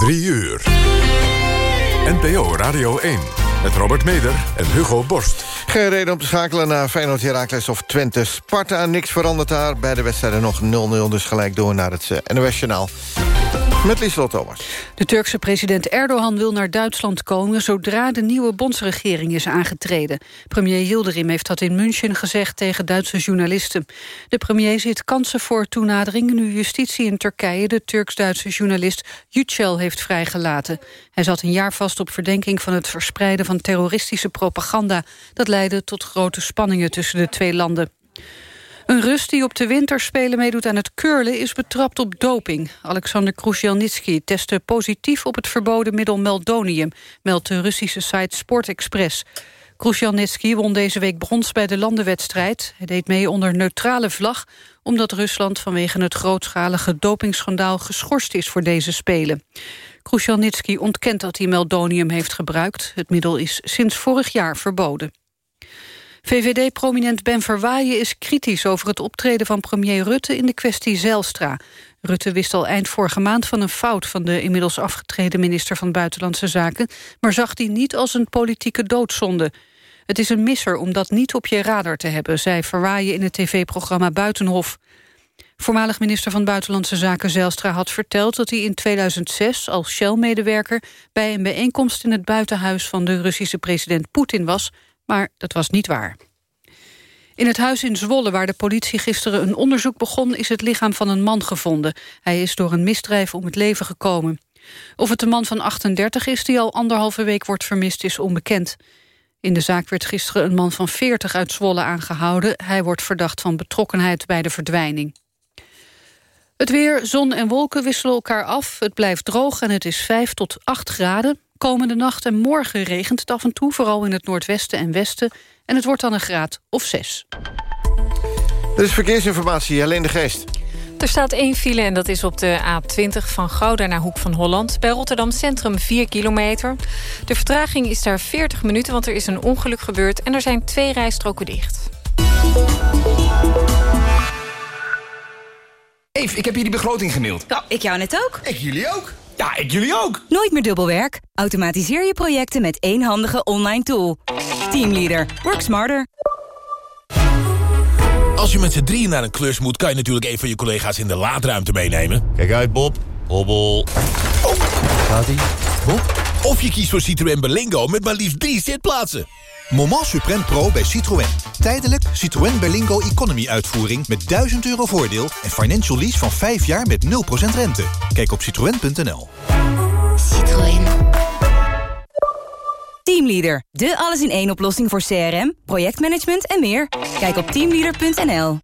3 uur. NPO Radio 1. Met Robert Meder en Hugo Borst. Geen reden om te schakelen naar Feyenoord Heracles of Twente. Sparta, niks verandert daar. Beide wedstrijden nog 0-0, dus gelijk door naar het uh, NOS-journaal. Met Lieslot Thomas. De Turkse president Erdogan wil naar Duitsland komen... zodra de nieuwe bondsregering is aangetreden. Premier Yildirim heeft dat in München gezegd tegen Duitse journalisten. De premier ziet kansen voor toenadering... nu justitie in Turkije de Turks-Duitse journalist Yücel heeft vrijgelaten. Hij zat een jaar vast op verdenking van het verspreiden van terroristische propaganda. Dat leidde tot grote spanningen tussen de twee landen. Een Rus die op de winterspelen meedoet aan het curlen... is betrapt op doping. Alexander Krusjelnitsky testte positief op het verboden middel meldonium... meldt de Russische site Sport Express. Krusjelnitsky won deze week brons bij de landenwedstrijd. Hij deed mee onder neutrale vlag... omdat Rusland vanwege het grootschalige dopingschandaal... geschorst is voor deze spelen. Krusjelnitsky ontkent dat hij meldonium heeft gebruikt. Het middel is sinds vorig jaar verboden. VVD-prominent Ben Verwaaien is kritisch over het optreden van premier Rutte in de kwestie Zelstra. Rutte wist al eind vorige maand van een fout van de inmiddels afgetreden minister van Buitenlandse Zaken, maar zag die niet als een politieke doodzonde. Het is een misser om dat niet op je radar te hebben, zei Verwaaien in het tv-programma Buitenhof. Voormalig minister van Buitenlandse Zaken Zelstra had verteld dat hij in 2006 als Shell-medewerker bij een bijeenkomst in het buitenhuis van de Russische president Poetin was maar dat was niet waar. In het huis in Zwolle, waar de politie gisteren een onderzoek begon... is het lichaam van een man gevonden. Hij is door een misdrijf om het leven gekomen. Of het de man van 38 is die al anderhalve week wordt vermist, is onbekend. In de zaak werd gisteren een man van 40 uit Zwolle aangehouden. Hij wordt verdacht van betrokkenheid bij de verdwijning. Het weer, zon en wolken wisselen elkaar af. Het blijft droog en het is 5 tot 8 graden. Komende nacht en morgen regent het af en toe, vooral in het noordwesten en westen. En het wordt dan een graad of zes. Er is verkeersinformatie, alleen de geest. Er staat één file en dat is op de A20 van Gouda naar Hoek van Holland. Bij Rotterdam Centrum 4 kilometer. De vertraging is daar 40 minuten, want er is een ongeluk gebeurd... en er zijn twee rijstroken dicht. Eve, ik heb hier die begroting gemaild. Ja, ik jou net ook. Ik jullie ook. Ja, ik jullie ook. Nooit meer dubbelwerk. Automatiseer je projecten met één handige online tool. Teamleader. Work smarter. Als je met z'n drieën naar een klus moet... kan je natuurlijk een van je collega's in de laadruimte meenemen. Kijk uit, Bob. Hobbel. Oh. Gaat-ie? Of je kiest voor Citroën Berlingo met maar liefst drie zitplaatsen. Moment Supreme Pro bij Citroën. Tijdelijk Citroën Berlingo Economy uitvoering met 1000 euro voordeel... en financial lease van 5 jaar met 0% rente. Kijk op citroën.nl. Citroën. Teamleader, de alles-in-één oplossing voor CRM, projectmanagement en meer. Kijk op teamleader.nl.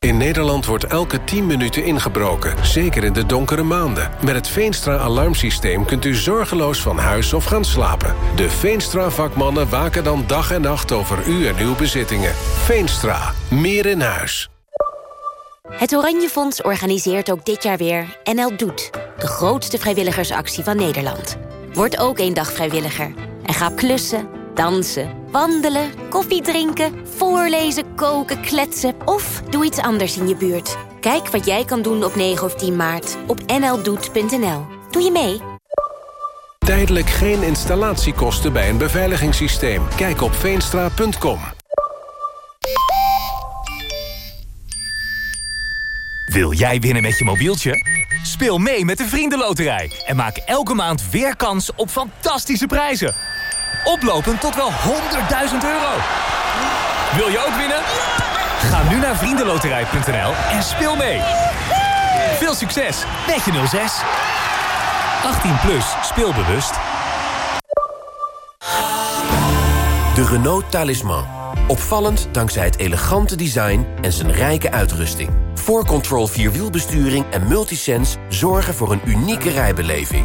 In Nederland wordt elke 10 minuten ingebroken, zeker in de donkere maanden. Met het Veenstra-alarmsysteem kunt u zorgeloos van huis of gaan slapen. De Veenstra-vakmannen waken dan dag en nacht over u en uw bezittingen. Veenstra, meer in huis. Het Oranje Fonds organiseert ook dit jaar weer NL Doet. De grootste vrijwilligersactie van Nederland. Word ook één dag vrijwilliger. En ga klussen, dansen, wandelen, koffie drinken, voorlezen, koken, kletsen... of doe iets anders in je buurt. Kijk wat jij kan doen op 9 of 10 maart op nldoet.nl. Doe je mee? Tijdelijk geen installatiekosten bij een beveiligingssysteem. Kijk op veenstra.com. Wil jij winnen met je mobieltje? Speel mee met de Vriendenloterij en maak elke maand weer kans op fantastische prijzen. Oplopend tot wel 100.000 euro. Wil je ook winnen? Ga nu naar vriendenloterij.nl en speel mee. Veel succes met je 06. 18 plus, speelbewust. De Renault Talisman. Opvallend dankzij het elegante design en zijn rijke uitrusting. 4Control Vierwielbesturing en Multisense zorgen voor een unieke rijbeleving.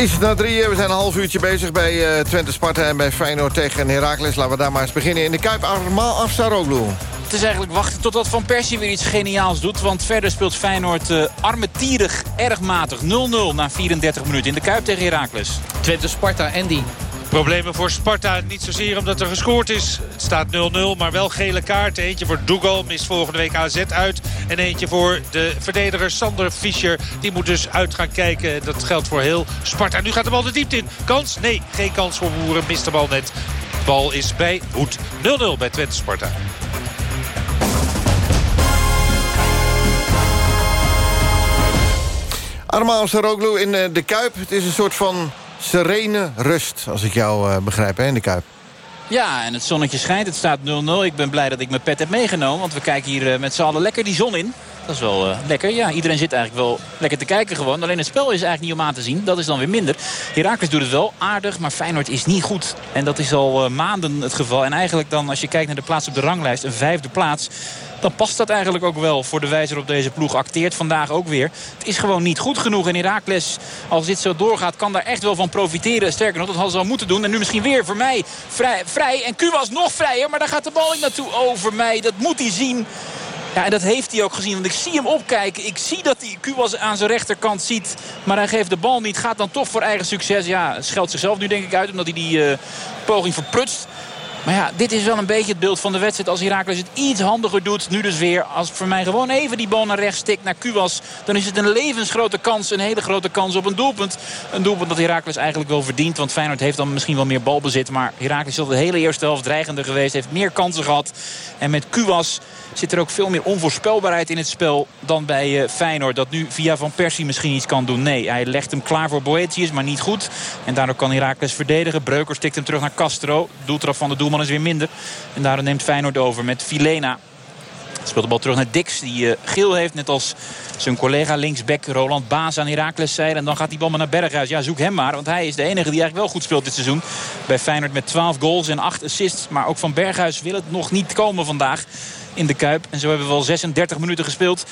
Is het na drieën? We zijn een half uurtje bezig bij uh, Twente Sparta en bij Feyenoord tegen Heracles. Laten we daar maar eens beginnen. In de Kuip Armaal Afsaroglu. Het is eigenlijk wachten totdat Van Persie weer iets geniaals doet. Want verder speelt Feyenoord uh, armetierig, erg matig. 0-0 na 34 minuten in de Kuip tegen Heracles. Twente Sparta, Andy. Problemen voor Sparta. Niet zozeer omdat er gescoord is. Het staat 0-0, maar wel gele kaart. Eentje voor Dougal, mist volgende week AZ uit. En eentje voor de verdediger Sander Fischer. Die moet dus uit gaan kijken. Dat geldt voor heel Sparta. Nu gaat de bal de diepte in. Kans? Nee, geen kans voor Boeren. Mist de bal net. Bal is bij Hoed. 0-0 bij Twente Sparta. Armaal Saroglu in eh, de Kuip. Het is een soort van serene rust, als ik jou uh, begrijp, hè, in Kuip. Ja, en het zonnetje schijnt. Het staat 0-0. Ik ben blij dat ik mijn pet heb meegenomen. Want we kijken hier uh, met z'n allen lekker die zon in. Dat is wel uh, lekker. Ja, iedereen zit eigenlijk wel lekker te kijken gewoon. Alleen het spel is eigenlijk niet om aan te zien. Dat is dan weer minder. Herakles doet het wel aardig, maar Feyenoord is niet goed. En dat is al uh, maanden het geval. En eigenlijk dan, als je kijkt naar de plaats op de ranglijst... een vijfde plaats dan past dat eigenlijk ook wel voor de wijze op deze ploeg. Acteert vandaag ook weer. Het is gewoon niet goed genoeg. En Herakles, als dit zo doorgaat, kan daar echt wel van profiteren. Sterker nog, dat hadden ze al moeten doen. En nu misschien weer voor mij vrij. vrij. En Q was nog vrijer, maar daar gaat de bal niet naartoe. Over mij, dat moet hij zien. Ja, en dat heeft hij ook gezien. Want ik zie hem opkijken. Ik zie dat hij Kubas aan zijn rechterkant ziet. Maar hij geeft de bal niet. Gaat dan toch voor eigen succes. Ja, scheldt zichzelf nu denk ik uit. Omdat hij die uh, poging verprutst. Maar ja, dit is wel een beetje het beeld van de wedstrijd. Als Herakles het iets handiger doet. Nu dus weer. Als voor mij gewoon even die bal naar rechts stikt. Naar Kubas. Dan is het een levensgrote kans. Een hele grote kans op een doelpunt. Een doelpunt dat Herakles eigenlijk wel verdient. Want Feyenoord heeft dan misschien wel meer balbezit. Maar Herakles is al de hele eerste helft dreigender geweest. Heeft meer kansen gehad. En met Kubas zit er ook veel meer onvoorspelbaarheid in het spel dan bij uh, Feyenoord. Dat nu via Van Persie misschien iets kan doen. Nee, hij legt hem klaar voor Boetius, maar niet goed. En daardoor kan Herakles verdedigen. Breuker stikt hem terug naar Castro. Doeltrap van de doelman is weer minder. En daardoor neemt Feyenoord over met Filena. Speelt de bal terug naar Dix, die uh, geel heeft. Net als zijn collega linksback Roland Baas aan Heracles zijde. En dan gaat die bal maar naar Berghuis. Ja, zoek hem maar. Want hij is de enige die eigenlijk wel goed speelt dit seizoen. Bij Feyenoord met 12 goals en 8 assists. Maar ook van Berghuis wil het nog niet komen vandaag in de Kuip. En zo hebben we al 36 minuten gespeeld.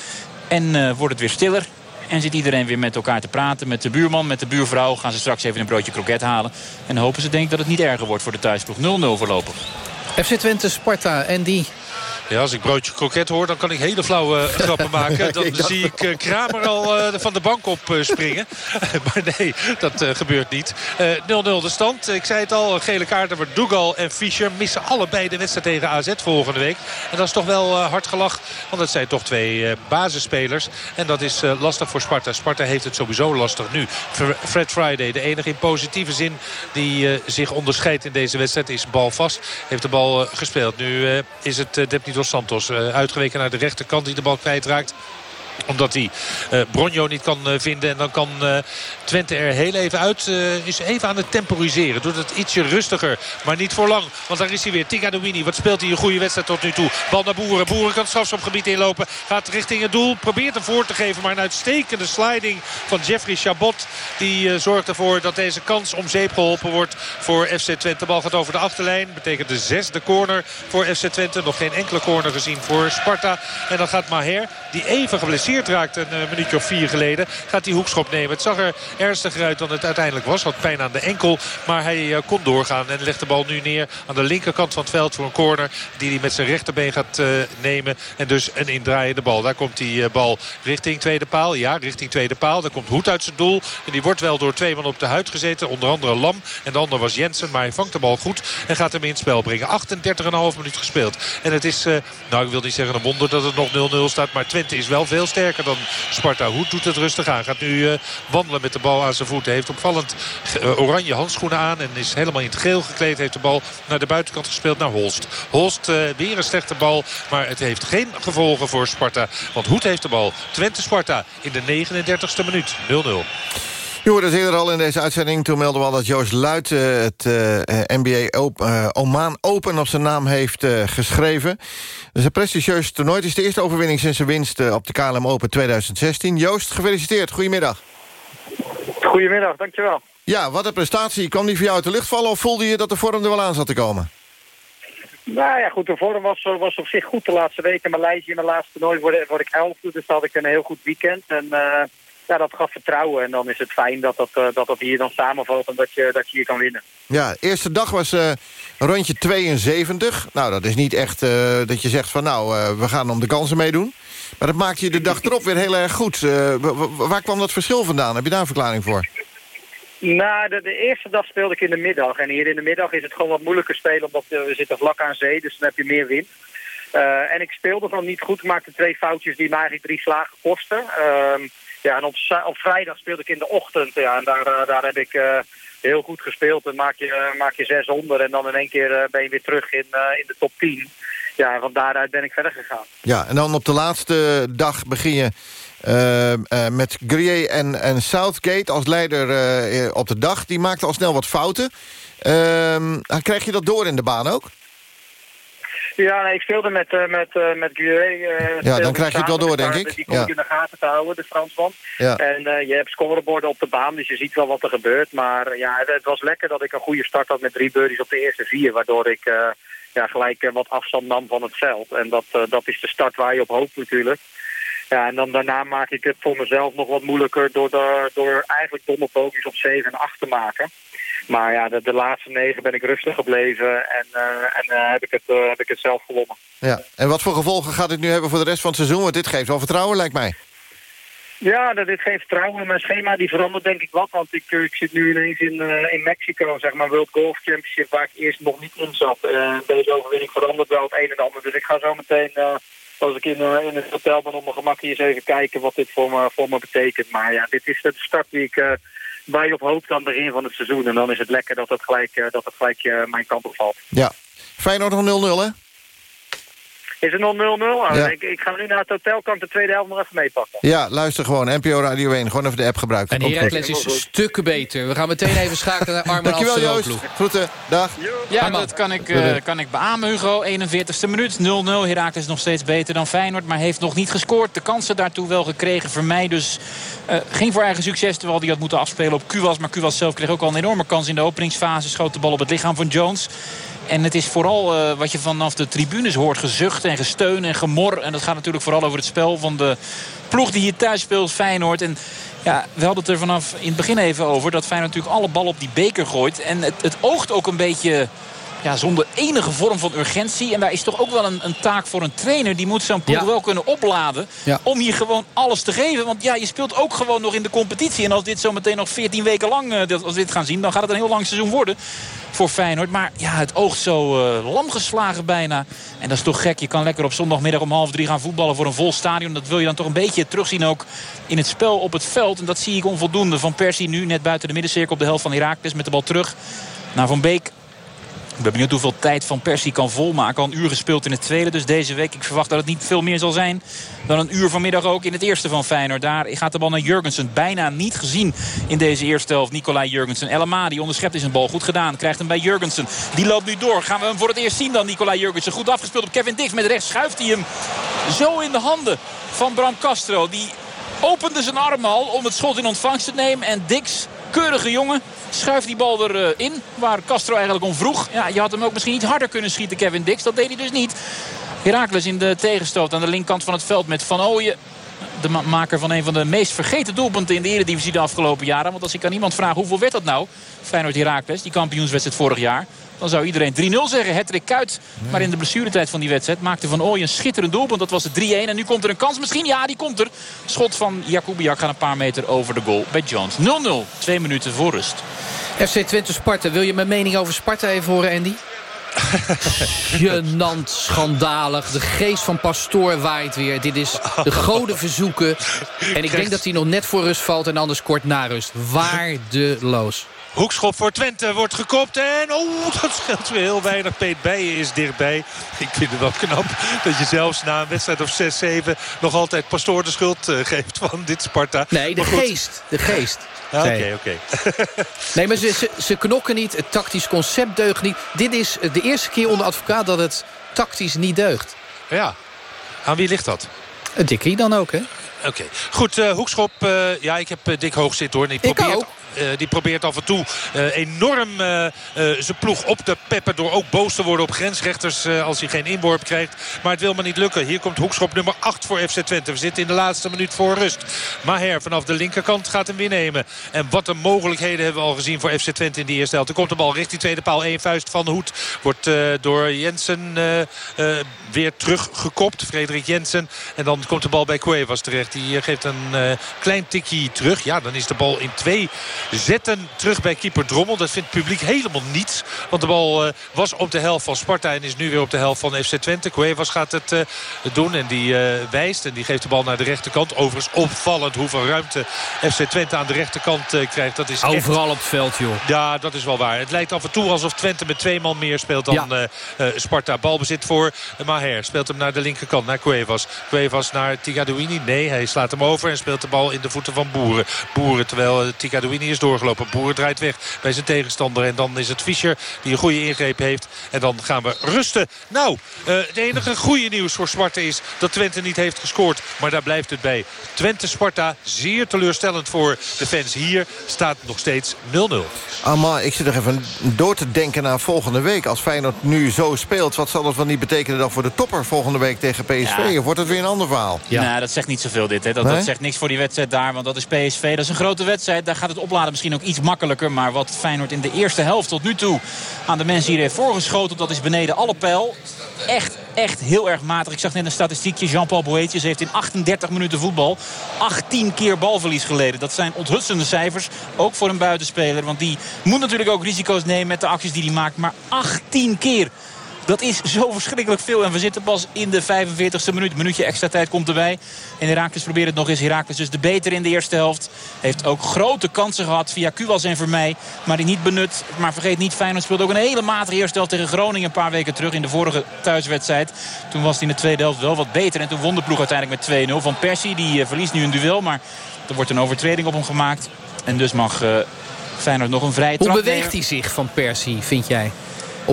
En uh, wordt het weer stiller. En zit iedereen weer met elkaar te praten. Met de buurman, met de buurvrouw. Gaan ze straks even een broodje kroket halen. En hopen ze denk ik dat het niet erger wordt voor de thuisploeg. 0-0 voorlopig. FC Twente, Sparta en die ja, als ik broodje kroket hoor, dan kan ik hele flauwe uh, grappen maken. Dan zie ik uh, Kramer al uh, van de bank op springen. maar nee, dat gebeurt niet. 0-0 de stand. Ik zei het al, gele kaarten voor Dougal en Fischer missen allebei de wedstrijd tegen AZ volgende week. En dat is toch wel hard gelach, want dat zijn toch twee basisspelers. En dat is lastig voor Sparta. Sparta heeft het sowieso lastig nu. Fred Friday, de enige in positieve zin die zich onderscheidt in deze wedstrijd, is balvast. Heeft de bal gespeeld. Nu is het Depni Santos. Uh, uitgeweken naar de rechterkant die de bal kwijtraakt omdat hij uh, Bronjo niet kan uh, vinden. En dan kan uh, Twente er heel even uit. is even aan het temporiseren. Doet het ietsje rustiger. Maar niet voor lang. Want daar is hij weer. Tika Douini. Wat speelt hij een goede wedstrijd tot nu toe. Bal naar Boeren. Boeren kan strafschopgebied inlopen. Gaat richting het doel. Probeert hem voor te geven. Maar een uitstekende sliding van Jeffrey Chabot. Die zorgt ervoor dat deze kans om zeep geholpen wordt voor FC Twente. De bal gaat over de achterlijn. Betekent de zesde corner voor FC Twente. Nog geen enkele corner gezien voor Sparta. En dan gaat Maher, die even geblesseerd raakt een uh, minuutje of vier geleden. Gaat die hoekschop nemen. Het zag er ernstiger uit dan het uiteindelijk was. Had pijn aan de enkel. Maar hij uh, kon doorgaan en legt de bal nu neer aan de linkerkant van het veld voor een corner. Die hij met zijn rechterbeen gaat uh, nemen. En dus een indraaiende bal. Daar komt die bal richting tweede paal. Ja, richting tweede paal. Daar komt Hoed uit zijn doel. En die wordt wel door twee man op de huid gezeten. Onder andere Lam. En de ander was Jensen. Maar hij vangt de bal goed. En gaat hem in het spel brengen. 38,5 minuut gespeeld. En het is, nou ik wil niet zeggen een wonder dat het nog 0-0 staat. Maar Twente is wel veel sterker dan Sparta. Hoed doet het rustig aan. Gaat nu uh, wandelen met de bal aan zijn voeten. Heeft opvallend uh, oranje handschoenen aan. En is helemaal in het geel gekleed. Heeft de bal naar de buitenkant gespeeld naar Holst. Holst uh, weer een slechte bal. Maar het heeft geen gevolgen voor Sparta. Want Hoed heeft de bal. Twente-Sparta in de 39ste minuut. 0-0. Je hoorde eerder al in deze uitzending. Toen melden we al dat Joost Luit uh, het uh, NBA Open, uh, Oman Open op zijn naam heeft geschreven. Dus een prestigieus toernooi. Het is de eerste overwinning sinds zijn winst op de KLM Open 2016. Joost, gefeliciteerd. Goedemiddag. Goedemiddag, dankjewel. Ja, wat een prestatie. Kwam die voor jou uit de lucht vallen of voelde je dat de vorm er wel aan zat te komen? Nou ja, goed, de vorm was, was op zich goed de laatste weken. In Maleisië in mijn laatste toernooi word, word ik elfde, dus had ik een heel goed weekend. En ja, dat gaf vertrouwen. En dan is het fijn dat dat, eh, dat, dat hier dan samenvalt en dat je, dat je hier kan winnen. Ja, eerste dag was eh, rondje 72. Nou, dat is niet echt eh, dat je zegt van nou, we gaan om de kansen meedoen. Maar dat maakt je de dag erop weer heel erg goed. Wa- wa- waar kwam dat verschil vandaan? Heb je daar een verklaring voor? Nou, de, de eerste dag speelde ik in de middag. En hier in de middag is het gewoon wat moeilijker spelen, omdat we zitten vlak aan zee, dus dan heb je meer wind. En ik speelde dan niet goed, maakte twee foutjes die me eigenlijk drie slagen kosten. Ja, en op, op vrijdag speelde ik in de ochtend. Ja, en daar, eh, daar heb ik eh, heel goed gespeeld. Dan maak je, eh, maak je 600 en dan in één keer ben je weer terug in, in de top 10. Ja, en van daaruit ben ik verder gegaan. Ja, en dan op de laatste dag begin je met Grier en, en Southgate als leider op de dag. Die maakte al snel wat fouten. Ehm, krijg je dat door in de baan ook? Ja, nee, ik speelde met, eh met, eh met Guillet. eh, speelde dan krijg je het wel door, denk ik. Die komt Ja. in de gaten te houden, de Fransman. Ja. En je hebt scoreborden op de baan, dus je ziet wel wat er gebeurt. Maar ja, het, het was lekker dat ik een goede start had met drie birdies op de eerste vier. Waardoor ik ja, gelijk wat afstand nam van het veld. En dat, dat is de start waar je op hoopt natuurlijk. Ja, en dan daarna maak ik het voor mezelf nog wat moeilijker... door, de, door eigenlijk domme bogies op 7 en 8 te maken. Maar ja, de, de laatste negen ben ik rustig gebleven en, eh, en eh, heb, ik het, eh, heb ik het zelf gewonnen. Ja. En wat voor gevolgen gaat dit nu hebben voor de rest van het seizoen? Want dit geeft wel vertrouwen, lijkt mij. Ja, dat, dit geeft vertrouwen. Mijn schema die verandert denk ik wat. Want ik, ik zit nu ineens in, in Mexico, zeg maar, World Golf Championship, waar ik eerst nog niet in zat. Deze overwinning verandert wel het een en ander. Dus ik ga zo meteen, als ik in, in het hotel ben, op mijn gemak hier eens even kijken wat dit voor me, voor me betekent. Maar ja, dit is de start die ik, waar je op hoopt aan het begin van het seizoen. En dan is het lekker dat het gelijk, eh, dat het gelijk eh, mijn kant op valt. Ja. Feyenoord nog 0-0, hè? Is het nog 0-0? Ah, Ja. ik, ik ga nu naar het hotel, kan ik de tweede helft nog even meepakken. Ja, luister gewoon. NPO Radio 1. Gewoon even de app gebruiken. En. Heracles is stukken beter. We gaan meteen even schakelen naar Armin Dankjewel, Joost. Groeten. Dag. Ja, dat kan ik, eh, kan ik beamen, Hugo. 41ste minuut, 0-0. Herakles nog steeds beter dan Feyenoord, maar heeft nog niet gescoord. De kansen daartoe wel gekregen. Vermeij dus eh, ging voor eigen succes, terwijl hij had moeten afspelen op Kuwas. Maar Kuwas zelf kreeg ook al een enorme kans in de openingsfase. Schoot de bal op het lichaam van Jones. En het is vooral eh, wat je vanaf de tribunes hoort. Gezucht en gesteun en gemor. En dat gaat natuurlijk vooral over het spel van de ploeg die hier thuis speelt, Feyenoord. En ja, we hadden het er vanaf in het begin even over... dat Feyenoord natuurlijk alle bal op die beker gooit. En het, het oogt ook een beetje ja, zonder enige vorm van urgentie. En daar is toch ook wel een, een taak voor een trainer. Die moet zo'n ploeg Ja. wel kunnen opladen. Ja. Om hier gewoon alles te geven. Want ja, je speelt ook gewoon nog in de competitie. En als dit zo meteen nog 14 weken lang eh, dat- als we dit gaan zien... dan gaat het een heel lang seizoen worden voor Feyenoord. Maar ja, het oogt zo eh lam geslagen bijna. En dat is toch gek. Je kan lekker op zondagmiddag om half drie gaan voetballen voor een vol stadion. Dat wil je dan toch een beetje terugzien ook in het spel op het veld. En dat zie ik onvoldoende. Van Persie nu net buiten de middencirkel op de helft van Herakles met de bal terug naar Van Beek. Ik ben benieuwd hoeveel tijd Van Persie kan volmaken. Al een uur gespeeld in het tweede. Dus deze week, ik verwacht dat het niet veel meer zal zijn dan een uur vanmiddag ook in het eerste van Feyenoord. Daar gaat de bal naar Jurgensen. Bijna niet gezien in deze eerste helft. Nicolai Jurgensen. Elma, die onderschept is een bal. Goed gedaan. Krijgt hem bij Jurgensen. Die loopt nu door. Gaan we hem voor het eerst zien dan, Nicolai Jurgensen. Goed afgespeeld op Kevin Dix. Met rechts schuift hij hem zo in de handen van Bram Castro. Die opende zijn arm al om het schot in ontvangst te nemen. En Dix, keurige jongen, schuift die bal erin. Waar Castro eigenlijk om vroeg. Ja, je had hem ook misschien iets harder kunnen schieten, Kevin Dix. Dat deed hij dus niet. Herakles in de tegenstoot aan de linkerkant van het veld met Van Ooyen. De ma- maker van een van de meest vergeten doelpunten in de Eredivisie de afgelopen jaren. Want als ik aan iemand vraag hoeveel werd dat nou? Feyenoord Herakles, die kampioenswedstrijd vorig jaar. Dan zou iedereen 3-0 zeggen. Hattrick Kuit. Maar in de blessuretijd van die wedstrijd maakte Van Ooyen een schitterend doelpunt. Dat was het 3-1. En nu komt er een kans misschien. Ja, die komt er. Schot van Jakubiak gaat een paar meter over de goal bij Jones. 0-0. Twee minuten voor rust. FC Twente Sparta. Wil je mijn mening over Sparta even horen, Andy? Genant, schandalig. De geest van Pastoor waait weer. Dit is de goden verzoeken. En ik denk dat hij nog net voor rust valt en anders kort na rust. Waardeloos. Hoekschop voor Twente wordt gekopt. En oh, dat scheelt weer heel weinig. Peet Bijen is dichtbij. Ik vind het wel knap dat je zelfs na een wedstrijd of 6-7... nog altijd Pastoor de schuld eh, geeft van dit Sparta. Nee, de geest. De geest. Oké, Nee. oké. Nee, maar ze, ze, ze knokken niet. Het tactisch concept deugt niet. Dit is de eerste keer onder advocaat dat het tactisch niet deugt. Ja. Aan wie ligt dat? Dikkie dan ook, hè? Oké. Goed, eh, hoekschop. eh, ja, ik heb eh, dik hoog zitten hoor. En ik, Ik probeer, ook. die probeert af en toe enorm zijn ploeg op te peppen... door ook boos te worden op grensrechters als hij geen inworp krijgt. Maar het wil maar niet lukken. Hier komt hoekschop nummer 8 voor FC Twente. We zitten in de laatste minuut voor rust. Maher vanaf de linkerkant gaat hem weer nemen. En wat een mogelijkheden hebben we al gezien voor FC Twente in die eerste helft. Er komt de bal richting tweede paal. Eén vuist van de Hoed. Wordt door Jensen weer teruggekopt. Frederik Jensen. En dan komt de bal bij Cuevas terecht. Die geeft een klein tikje terug. Ja, dan is de bal in twee zetten terug bij keeper Drommel. Dat vindt het publiek helemaal niets. Want de bal was op de helft van Sparta en is nu weer op de helft van FC Twente. Cuevas gaat het doen en die wijst. En die geeft de bal naar de rechterkant. Overigens opvallend hoeveel ruimte FC Twente aan de rechterkant krijgt. Dat is Overal op het veld, joh. Ja, dat is wel waar. Het lijkt af en toe alsof Twente met twee man meer speelt dan ja. Sparta. Balbezit voor Maher. Speelt hem naar de linkerkant, naar Cuevas. Cuevas naar Tigadouini. Nee, hij slaat hem over en speelt de bal in de voeten van Boeren. Boeren, terwijl Tigadouini is doorgelopen. Boeren draait weg bij zijn tegenstander. En dan is het Fischer die een goede ingreep heeft. En dan gaan we rusten. Nou, het enige goede nieuws voor Sparta is dat Twente niet heeft gescoord. Maar daar blijft het bij. Twente-Sparta, zeer teleurstellend voor de fans hier. Staat nog steeds 0-0. Amma, ik zit er even door te denken naar volgende week. Als Feyenoord nu zo speelt, wat zal dat wel niet betekenen dan voor de topper volgende week tegen PSV? Ja. Of wordt het weer een ander verhaal? Ja, nou, dat zegt niet zoveel dit. Hè. Dat, dat zegt niks voor die wedstrijd daar, want dat is PSV. Dat is een grote wedstrijd. Daar gaat het opladen misschien ook iets makkelijker. Maar wat Feyenoord in de eerste helft tot nu toe aan de mensen hier heeft voorgeschoten... dat is beneden alle pijl. Echt, echt heel erg matig. Ik zag net een statistiekje. Jean-Paul Boetjes heeft in 38 minuten voetbal 18 keer balverlies geleden. Dat zijn onthutsende cijfers. Ook voor een buitenspeler. Want die moet natuurlijk ook risico's nemen met de acties die hij maakt. Maar 18 keer. Dat is zo verschrikkelijk veel. En we zitten pas in de 45e minuut. Een minuutje extra tijd komt erbij. En Herakles probeert het nog eens. Herakles dus de beter in de eerste helft. Heeft ook grote kansen gehad via Kuwas en Vermeij. Maar die niet benut. Maar vergeet niet, Feyenoord speelde ook een hele matige eerste helft tegen Groningen een paar weken terug in de vorige thuiswedstrijd. Toen was hij in de tweede helft wel wat beter. En toen won de ploeg uiteindelijk met 2-0 van Persie. Die uh, verliest nu een duel. Maar er wordt een overtreding op hem gemaakt. En dus mag uh, Feyenoord nog een vrije trap Hoe beweegt hij zich van Persie, vind jij?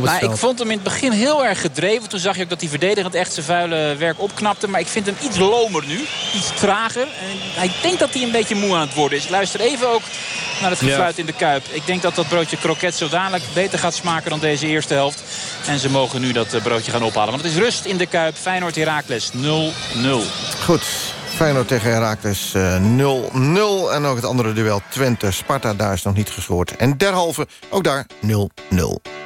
Maar ik vond hem in het begin heel erg gedreven. Toen zag je ook dat hij verdedigend echt zijn vuile werk opknapte. Maar ik vind hem iets lomer nu. Iets trager. En hij denkt dat hij een beetje moe aan het worden is. Luister even ook naar het gefluit in de Kuip. Ik denk dat dat broodje kroket zo dadelijk beter gaat smaken dan deze eerste helft. En ze mogen nu dat eh, broodje gaan ophalen. Want het is rust in de Kuip. Feyenoord-Herakles 0-0. Goed. Feyenoord tegen Herakles 0-0. En ook het andere duel Twente-Sparta. Daar is nog niet gescoord. En derhalve ook daar 0-0.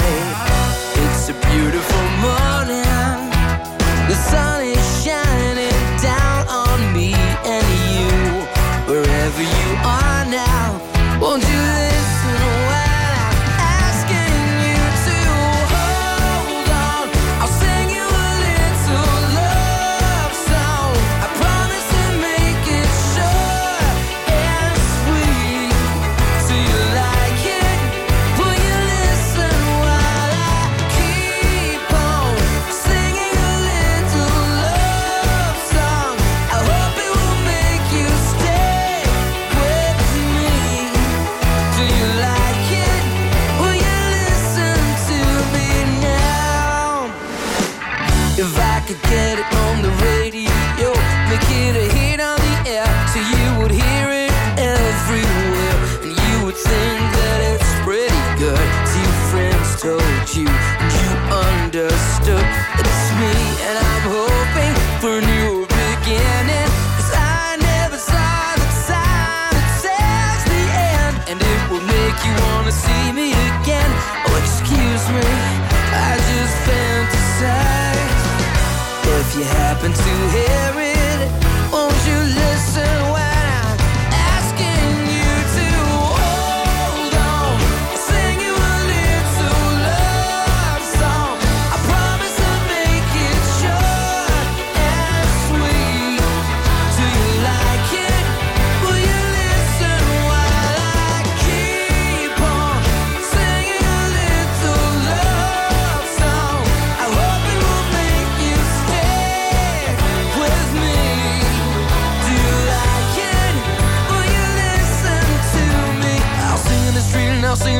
get it on the radio, make it a hit on the air, so you would hear it everywhere, and you would think that it's pretty good. Two friends told you, and you understood. It's me, and I'm hoping for new.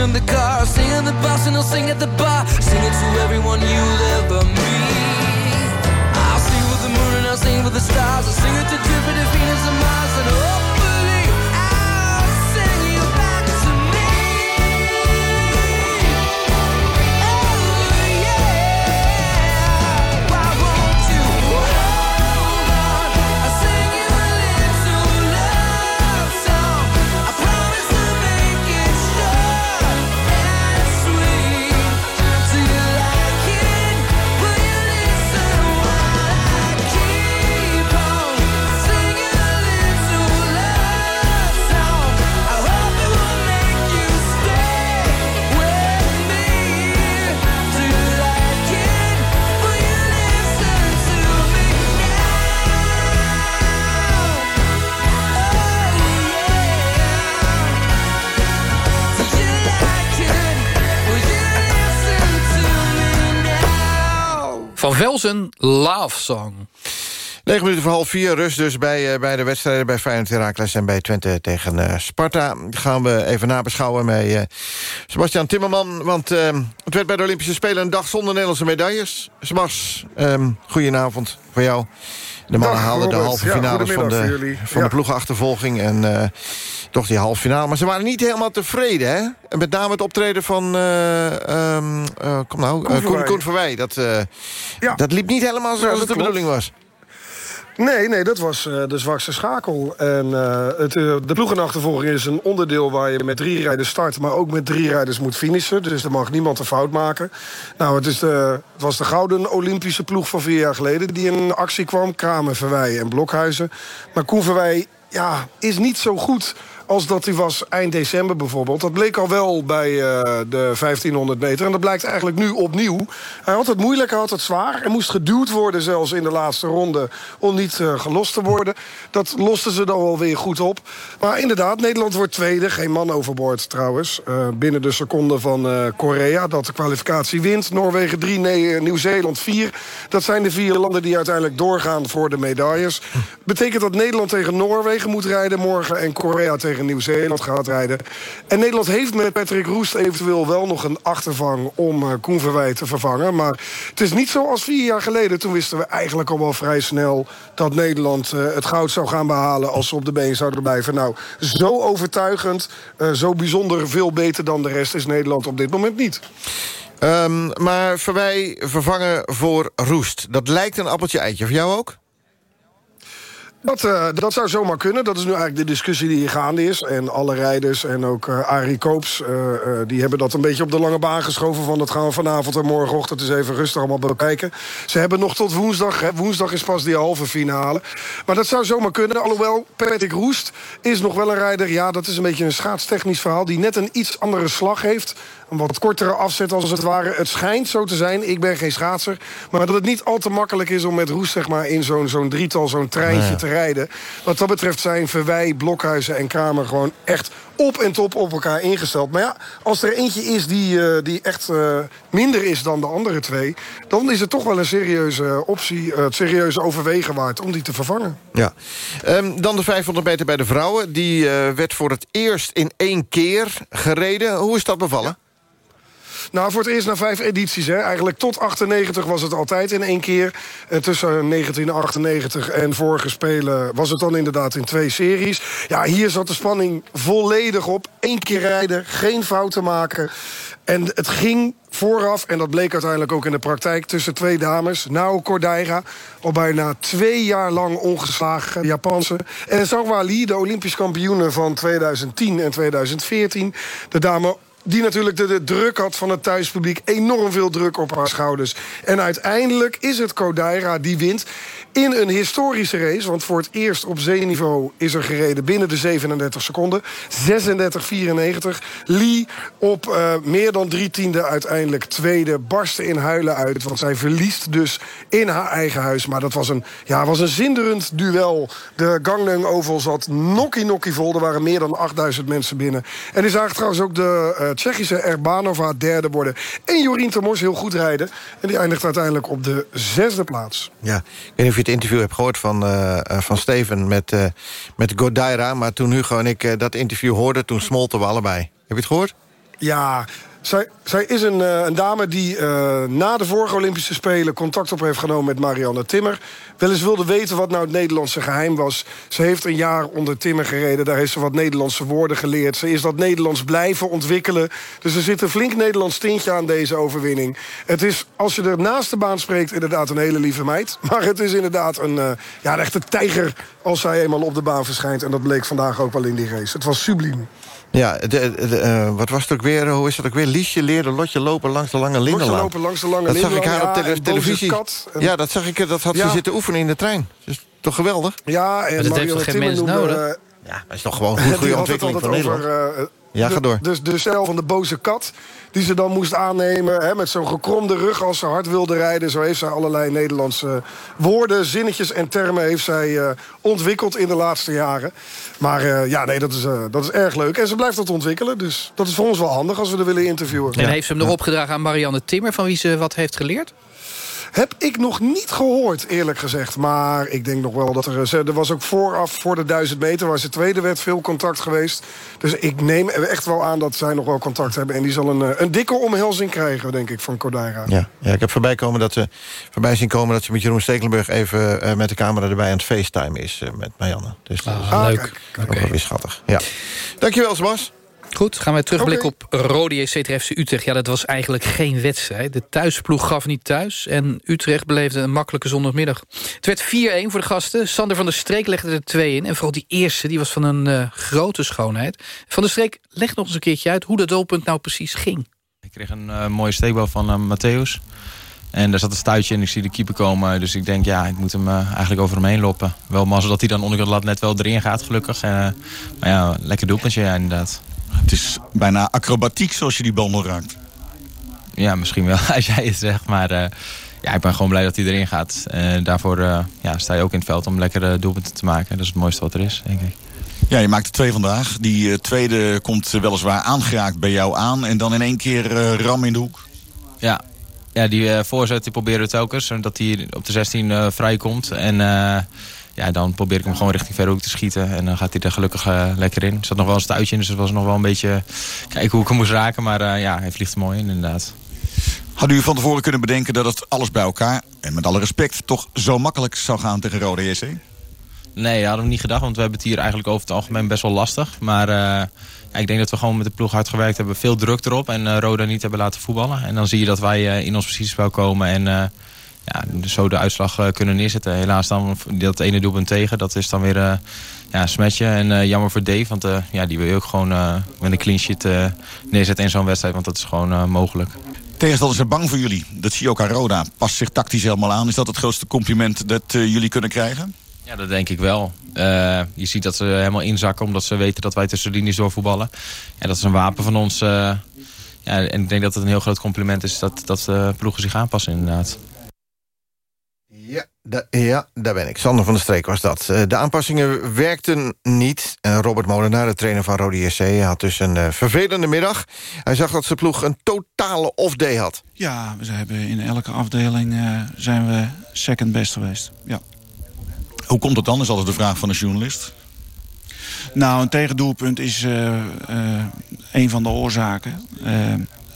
in the car, sing in the bus, and I'll sing at the bar. Sing it to everyone you'll ever meet. I'll sing with the moon and I'll sing with the stars. I'll sing it to Jupiter, Venus, and Van Velzen, Love Song. 9 minuten voor half vier, rust dus bij, eh, bij de wedstrijden... bij Feyenoord Heracles en bij Twente tegen eh, Sparta. Gaan we even nabeschouwen met eh, Sebastian Timmerman. Want eh, het werd bij de Olympische Spelen een dag zonder Nederlandse medailles. Sebas, eh, goedenavond voor jou. De mannen Dag, haalden de halve Ja, finales van de, van de Ja. ploegenachtervolging. En eh, toch die halve finale. Maar ze waren niet helemaal tevreden, hè? En met name het optreden van... eh, ehm, eh, kom nou, Koen Verwij. Dat, eh, dat liep niet helemaal zoals het de bedoeling was. Nee, nee, dat was eh, de zwakste schakel. En eh, het, eh, de ploegenachtervolging is een onderdeel waar je met drie rijders start... maar ook met drie rijders moet finishen. Dus er mag niemand een fout maken. Nou, het, is de, was de gouden Olympische ploeg van vier jaar geleden... die in actie kwam, Kramer, Verwij en Blokhuizen. Maar Koen Verwij ja, is niet zo goed als dat hij was eind december bijvoorbeeld. Dat bleek al wel bij eh, de 1500 meter. En dat blijkt eigenlijk nu opnieuw. Hij had het moeilijk, hij had het zwaar. Hij moest geduwd worden zelfs in de laatste ronde... om niet eh, gelost te worden. Dat losten ze dan wel weer goed op. Maar inderdaad, Nederland wordt tweede. Geen man overboord trouwens. Eh, binnen de seconde van Korea, dat de kwalificatie wint. Noorwegen 3, nee, Nieuw-Zeeland 4. Dat zijn de vier landen die uiteindelijk doorgaan voor de medailles. Betekent dat Nederland tegen Noorwegen moet rijden morgen... en Korea tegen Nieuw-Zeeland gaat rijden. En Nederland heeft met Patrick Roest eventueel wel nog een achtervang... om eh, Koen Verwij te vervangen. Maar het is niet zoals vier jaar geleden. Toen wisten we eigenlijk al wel vrij snel... dat Nederland eh, het goud zou gaan behalen als ze op de been zouden blijven. Nou, zo overtuigend, eh, zo bijzonder veel beter dan de rest... is Nederland op dit moment niet. Ehm, maar Verwij vervangen voor Roest. Dat lijkt een appeltje-eitje. Voor jou ook? Dat, eh, dat zou zomaar kunnen. Dat is nu eigenlijk de discussie die hier gaande is. En alle rijders en ook eh Arie Koops... eh, die hebben dat een beetje op de lange baan geschoven... van dat gaan we vanavond en morgenochtend eens even rustig allemaal bekijken. Ze hebben nog tot woensdag. Hè. Woensdag is pas die halve finale. Maar dat zou zomaar kunnen. Alhoewel, Patrick Roest is nog wel een rijder... ja, dat is een beetje een schaatstechnisch verhaal... die net een iets andere slag heeft. Een wat kortere afzet als het ware. Het schijnt zo te zijn, ik ben geen schaatser... maar dat het niet al te makkelijk is om met Roest zeg maar, in zo'n zo'n drietal... zo'n treintje Ja. te rijden. Wat dat betreft zijn Verwij, Blokhuizen en Kramer... gewoon echt op en top op elkaar ingesteld. Maar ja, als er eentje is die, eh, die echt eh, minder is dan de andere twee... dan is het toch wel een serieuze optie, eh, het serieuze overwegen waard... om die te vervangen. Ja. Ehm, dan de 500 meter bij de vrouwen. Die werd voor het eerst in één keer gereden. Hoe is dat bevallen? Nou, voor het eerst na vijf edities. Hè. Eigenlijk tot 98 was het altijd in één keer. Eh, tussen 1998 en vorige Spelen was het dan inderdaad in twee series. Ja, hier zat de spanning volledig op. Eén keer rijden, geen fouten maken. En het ging vooraf, en dat bleek uiteindelijk ook in de praktijk... tussen twee dames, Nao Cordaira... al bijna twee jaar lang ongeslagen Japanse... en Zhang Li, de Olympisch kampioene van 2010 en 2014. De dame die natuurlijk de, druk had van het thuispubliek. Enorm veel druk op haar schouders. En uiteindelijk is het Kodaira die wint in een historische race. Want voor het eerst op zeeniveau is er gereden binnen de 37 seconden. 36-94. Lee op eh, meer dan drie tiende uiteindelijk tweede. Barstte in huilen uit, want zij verliest dus in haar eigen huis. Maar dat was een, ja, was een zinderend duel. De Gangneung Oval zat nokkie-nokkie vol. Er waren meer dan 8000 mensen binnen. En die zagen trouwens ook de eh, Tsjechische Erbanova derde worden. En Jorien Termors heel goed rijden. En die eindigt uiteindelijk op de zesde plaats. Ja, ik weet niet of je het interview hebt gehoord van, eh, eh, van Steven met, eh met Godaira. Maar toen Hugo en ik eh, dat interview hoorden, toen smolten we allebei. Heb je het gehoord? Ja, Zij, is een, eh, een dame die eh, na de vorige Olympische Spelen... contact op heeft genomen met Marianne Timmer. Wel eens wilde weten wat nou het Nederlandse geheim was. Ze heeft een jaar onder Timmer gereden. Daar heeft ze wat Nederlandse woorden geleerd. Ze is dat Nederlands blijven ontwikkelen. Dus er zit een flink Nederlands tintje aan deze overwinning. Het is, als je er naast de baan spreekt, inderdaad een hele lieve meid. Maar het is inderdaad een, eh, ja, een echte tijger als zij eenmaal op de baan verschijnt. En dat bleek vandaag ook wel in die race. Het was subliem. Ja, de, de, eh, wat was het ook weer? Hoe is het ook weer? Liesje leerde lotje lopen langs de lange lindenlaan. lopen langs de lange Dat zag ik haar op tele- televisie. kat. En- Ja, dat zag ik. Dat had ze zitten oefenen in de trein. Dus toch geweldig? Ja, en Marianne Timmer noemde, eh, Ja, dat is toch gewoon een goede, ontwikkeling van Nederland. over, eh, Ja, de- ga door. Dus de stijl van de boze kat, die ze dan moest aannemen... Hè, met zo'n gekromde rug als ze hard wilde rijden. Zo heeft zij allerlei Nederlandse woorden, zinnetjes en termen... heeft zij eh, ontwikkeld in de laatste jaren. Maar eh, ja, nee, dat is, eh, dat is erg leuk. En ze blijft dat ontwikkelen, dus dat is voor ons wel handig... als we er willen interviewen. En heeft ze hem nog opgedragen aan Marianne Timmer... van wie ze wat heeft geleerd? Heb ik nog niet gehoord, eerlijk gezegd. Maar ik denk nog wel dat er... ze- Er was ook vooraf, voor de 1000 meter... waar ze tweede werd, veel contact geweest. Dus ik neem echt wel aan dat zij nog wel contact hebben. En die zal een, eh, een dikke omhelzing krijgen, denk ik, van Cordaira. Ja, ja, ik heb voorbij, komen dat ze, voorbij zien komen dat ze met Jeroen Stekelenburg... even eh, met de camera erbij aan het FaceTime is eh, met Marianne. Dus dat is Ah, leuk. ook wel weer schattig. Ja. Dankjewel, Sebas. Goed, gaan wij terugblikken op Rode JC tegen FC Utrecht. Ja, dat was eigenlijk geen wedstrijd. De thuisploeg gaf niet thuis. En Utrecht beleefde een makkelijke zondagmiddag. Het werd 4-1 voor de gasten. Sander van der Streek legde er twee in. En vooral die eerste, die was van een eh, grote schoonheid. Van der Streek, leg nog eens een keertje uit... hoe dat doelpunt nou precies ging. Ik kreeg een eh, mooie steekbal van eh Matthäus. En daar zat een stuitje in. Ik zie de keeper komen. Dus ik denk, ja, ik moet hem eigenlijk over hem heen loppen. Wel mazzel dat hij dan onder de lat net wel erin gaat, gelukkig. Eh, maar ja, lekker doelpuntje, ja, inderdaad. Het is bijna acrobatiek zoals je die bal nog raakt. Ja, misschien wel, als jij het zegt. Maar eh, ja, ik ben gewoon blij dat hij erin gaat. Eh, daarvoor eh, ja, sta je ook in het veld om lekkere doelpunten te maken. Dat is het mooiste wat er is, denk ik. Ja, je maakt er twee vandaag. Die tweede komt weliswaar aangeraakt bij jou aan. En dan in één keer ram in de hoek. Ja, ja die voorzet die proberen we telkens. Dat hij op de 16 eh vrij komt. En ja, dan probeer ik hem gewoon richting verre hoek te schieten. En dan gaat hij er gelukkig eh, lekker in. Er zat nog wel een stuitje in, dus het was nog wel een beetje kijken hoe ik hem moest raken. Maar eh, ja, hij vliegt er mooi in inderdaad. Hadden u van tevoren kunnen bedenken dat het alles bij elkaar... en met alle respect toch zo makkelijk zou gaan tegen Rode JC? Nee, dat hadden we niet gedacht, want we hebben het hier eigenlijk over het algemeen best wel lastig. Maar eh, ja, ik denk dat we gewoon met de ploeg hard gewerkt hebben. Veel druk erop en eh, Roda niet hebben laten voetballen. En dan zie je dat wij eh, in ons positiespel komen en eh, ja, zo de uitslag eh, kunnen neerzetten. Helaas dan dat ene doelpunt tegen, dat is dan weer eh, ja, smetje. En eh, jammer voor Dave, want eh, ja, die wil je ook gewoon met een clean sheet neerzetten in zo'n wedstrijd. Want dat is gewoon mogelijk. Tegenstanders zijn bang voor jullie. Dat zie je ook aan Roda. Past zich tactisch helemaal aan. Is dat het grootste compliment dat jullie kunnen krijgen? Ja, dat denk ik wel. Je ziet dat ze helemaal inzakken omdat ze weten dat wij tussen de linies doorvoetballen. Ja, dat is een wapen van ons. ja, en ik denk dat het een heel groot compliment is dat, dat de ploegen zich aanpassen inderdaad. Ja, da- ja, daar ben ik. Sander van der Streek was dat. Eh, De aanpassingen werkten niet. Robert Molenaar, de trainer van Rode JC... had dus een eh, vervelende middag. Hij zag dat zijn ploeg een totale off-day had. Ja, we hebben in elke afdeling eh, zijn we second best geweest. Ja. Hoe komt dat dan, is altijd de vraag van een journalist. Nou, een tegendoelpunt is eh, eh, een van de oorzaken.